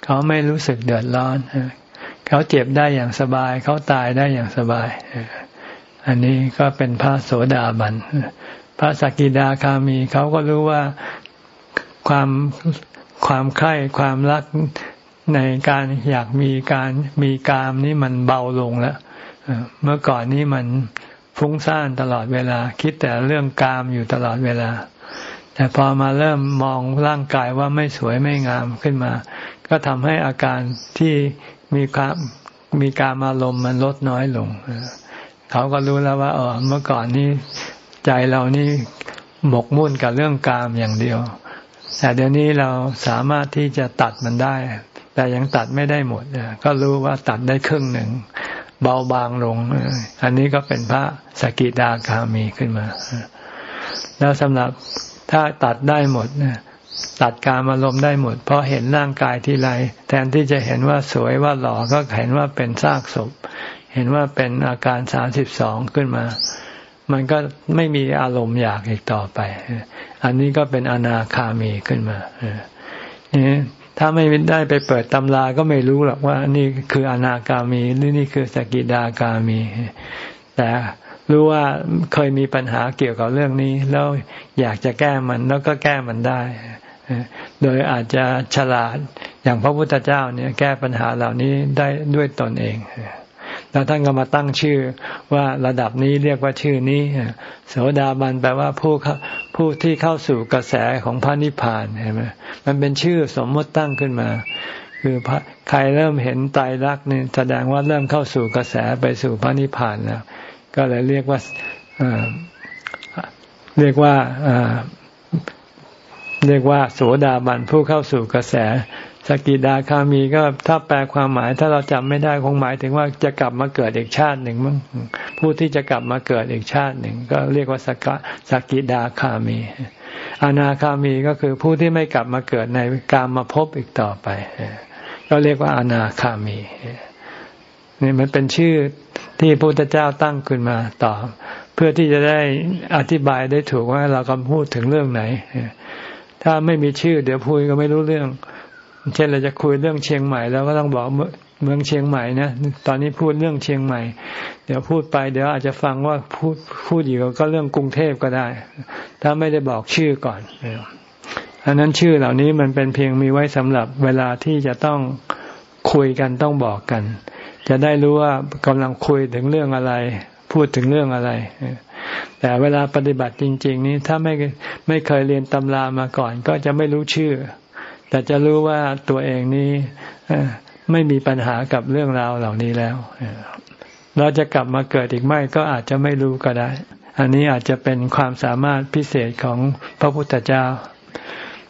เขาไม่รู้สึกเดือดร้อนเขาเจ็บได้อย่างสบาย เขาตายได้อย่างสบายอันนี้ก็เป็นพระโสดาบันพระสกิดาคามีเขาก็รู้ว่าความความใคร่ความรักในการอยากมีการมีกามนี้มันเบาลงแล้วเมื่อก่อนนี้มันฟุ้งซ่านตลอดเวลา คิดแต่เรื่องกามอยู่ตลอดเวลา แต่พอมาเริ่มมองร่างกายว่าไม่สวยไม่งามขึ้นมา ก็ทำให้อาการที่มีความมีการอารมณ์มันลดน้อยลง เขาก็รู้แล้วว่าเออเมื่อก่อนนี้ใจเรานี่หมกมุ่นกับเรื่องกามอย่างเดียว แต่เดี๋ยวนี้เราสามารถที่จะตัดมันได้ แต่ยังตัดไม่ได้หมด ก็รู้ว่าตัดได้ครึ่งหนึ่ง เบาบางลง อันนี้ก็เป็นพระสกิดาคามีขึ้นมา แล้วสำหรับ ถ้าตัดได้หมดตัดการอารมณ์ได้หมด เพราะเห็นร่างกายที่ไรแทนที่จะเห็นว่าสวยว่าหล่อก็เห็นว่าเป็นซากศพ เห็นว่าเป็นอาการสามสิบสองขึ้นมา มันก็ไม่มีอารมณ์อยากอีกต่อไป อันนี้ก็เป็นอนาคามีขึ้นมานี่ถ้าไม่ได้ไปเปิดตำราก็ไม่รู้หรอกว่านี่คืออนาคามีหรือนี่คือสกิดากามี แต่ รู้ว่าเคยมีปัญหาเกี่ยวกับเรื่องนี้ แล้วอยากจะแก้มันแล้วก็แก้มันได้ โดยอาจจะฉลาดอย่างพระพุทธเจ้าเนี่ยแก้ปัญหาเหล่านี้ได้ด้วยตนเองแล้วท่านก็มาตั้งชื่อว่าระดับนี้เรียกว่าชื่อนี้โสดาบันแปลว่าผู้ผู้ที่เข้าสู่กระแสของพระนิพพานเห็นไหมมันเป็นชื่อสมมติตั้งขึ้นมา คือใครเริ่มเห็นไตรลักษณ์นี่แสดงว่าเริ่มเข้าสู่กระแสไปสู่พระนิพพานแล้ว ก็เลยเรียกว่าเรียกว่าเรียกว่าโสดาบันผู้เข้าสู่กระแส สกิดาคามีก็ถ้าแปลความหมาย ถ้าเราจำไม่ได้คงหมายถึงว่าจะกลับมาเกิดอีกชาติหนึ่งมั้งผู้ที่จะกลับมาเกิดอีกชาติหนึ่ง ก็เรียกว่าสกสกิดาคามี อนาคามีก็คือผู้ที่ไม่กลับมาเกิดในกามมาพบอีกต่อไป ก็เรียกว่าอนาคามีนี่มันเป็นชื่อ ที่พระพุทธเจ้าตั้งขึ้นมาต่อ เพื่อที่จะได้อธิบายได้ถูกว่าเรากำลังพูดถึงเรื่องไหน ถ้าไม่มีชื่อเดี๋ยวพูดก็ไม่รู้เรื่อง เช่นเราจะคุยเรื่องเชียงใหม่เราก็ต้องบอกเมืองเชียงใหม่นะตอนนี้พูดเรื่องเชียงใหม่ เดี๋ยวพูดไปเดี๋ยวอาจจะฟังว่าพูดพูดอยู่ก็เรื่องกรุงเทพก็ได้ ถ้าไม่ได้บอกชื่อก่อนอันนั้นชื่อเหล่านี้มันเป็นเพียงมีไว้สำหรับเวลาที่จะต้องคุยกันต้องบอกกัน จะได้รู้ว่ากำลังคุยถึงเรื่องอะไร พูดถึงเรื่องอะไร แต่เวลาปฏิบัติจริง ๆ นี้ถ้าไม่ไม่เคยเรียนตำรามาก่อน ก็จะไม่รู้ชื่อ แต่จะรู้ว่าตัวเองนี้ไม่มีปัญหากับเรื่องราวเหล่านี้แล้ว เราจะกลับมาเกิดอีกไม่ก็อาจจะไม่รู้ก็ได้ อันนี้อาจจะเป็นความสามารถพิเศษของพระพุทธเจ้า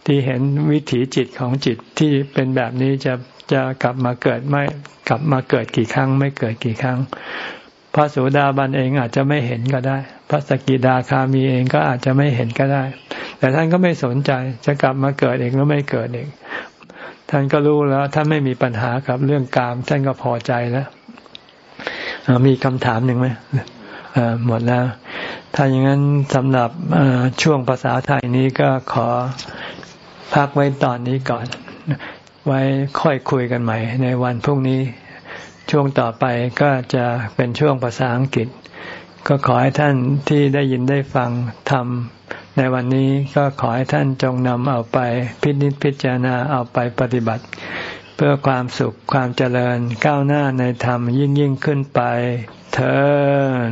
ที่เห็นวิถีจิตของจิตที่เป็นแบบนี้จะ จะกลับมาเกิดไม่กลับมาเกิดกี่ครั้ง ไม่เกิดกี่ครั้ง พระสุดาบันเองอาจจะไม่เห็นก็ได้ พระสกิดาคามีเองก็อาจจะไม่เห็นก็ได้ แต่ท่านก็ไม่สนใจจะกลับมาเกิดเองหรือไม่เกิดเองท่านก็รู้แล้วท่านไม่มีปัญหากับเรื่องกาม ท่านก็พอใจแล้วมีคำถามหนึ่งไหมหมดแล้ว ถ้าอย่างนั้นสำหรับช่วงภาษาไทยนี้ก็ขอพักไว้ตอนนี้ก่อน ไว้ค่อยคุยกันใหม่ ในวันพรุ่งนี้ช่วงต่อไปก็จะเป็นช่วงภาษาอังกฤษ ก็ขอให้ท่านที่ได้ยินได้ฟังทำในวันนี้ก็ขอให้ท่านจงนำเอาไปพิจิตพิจารณาเอาไปปฏิบัติ เพื่อความสุขความเจริญก้าวหน้าในธรรมยิ่งยิ่งขึ้นไปเถิด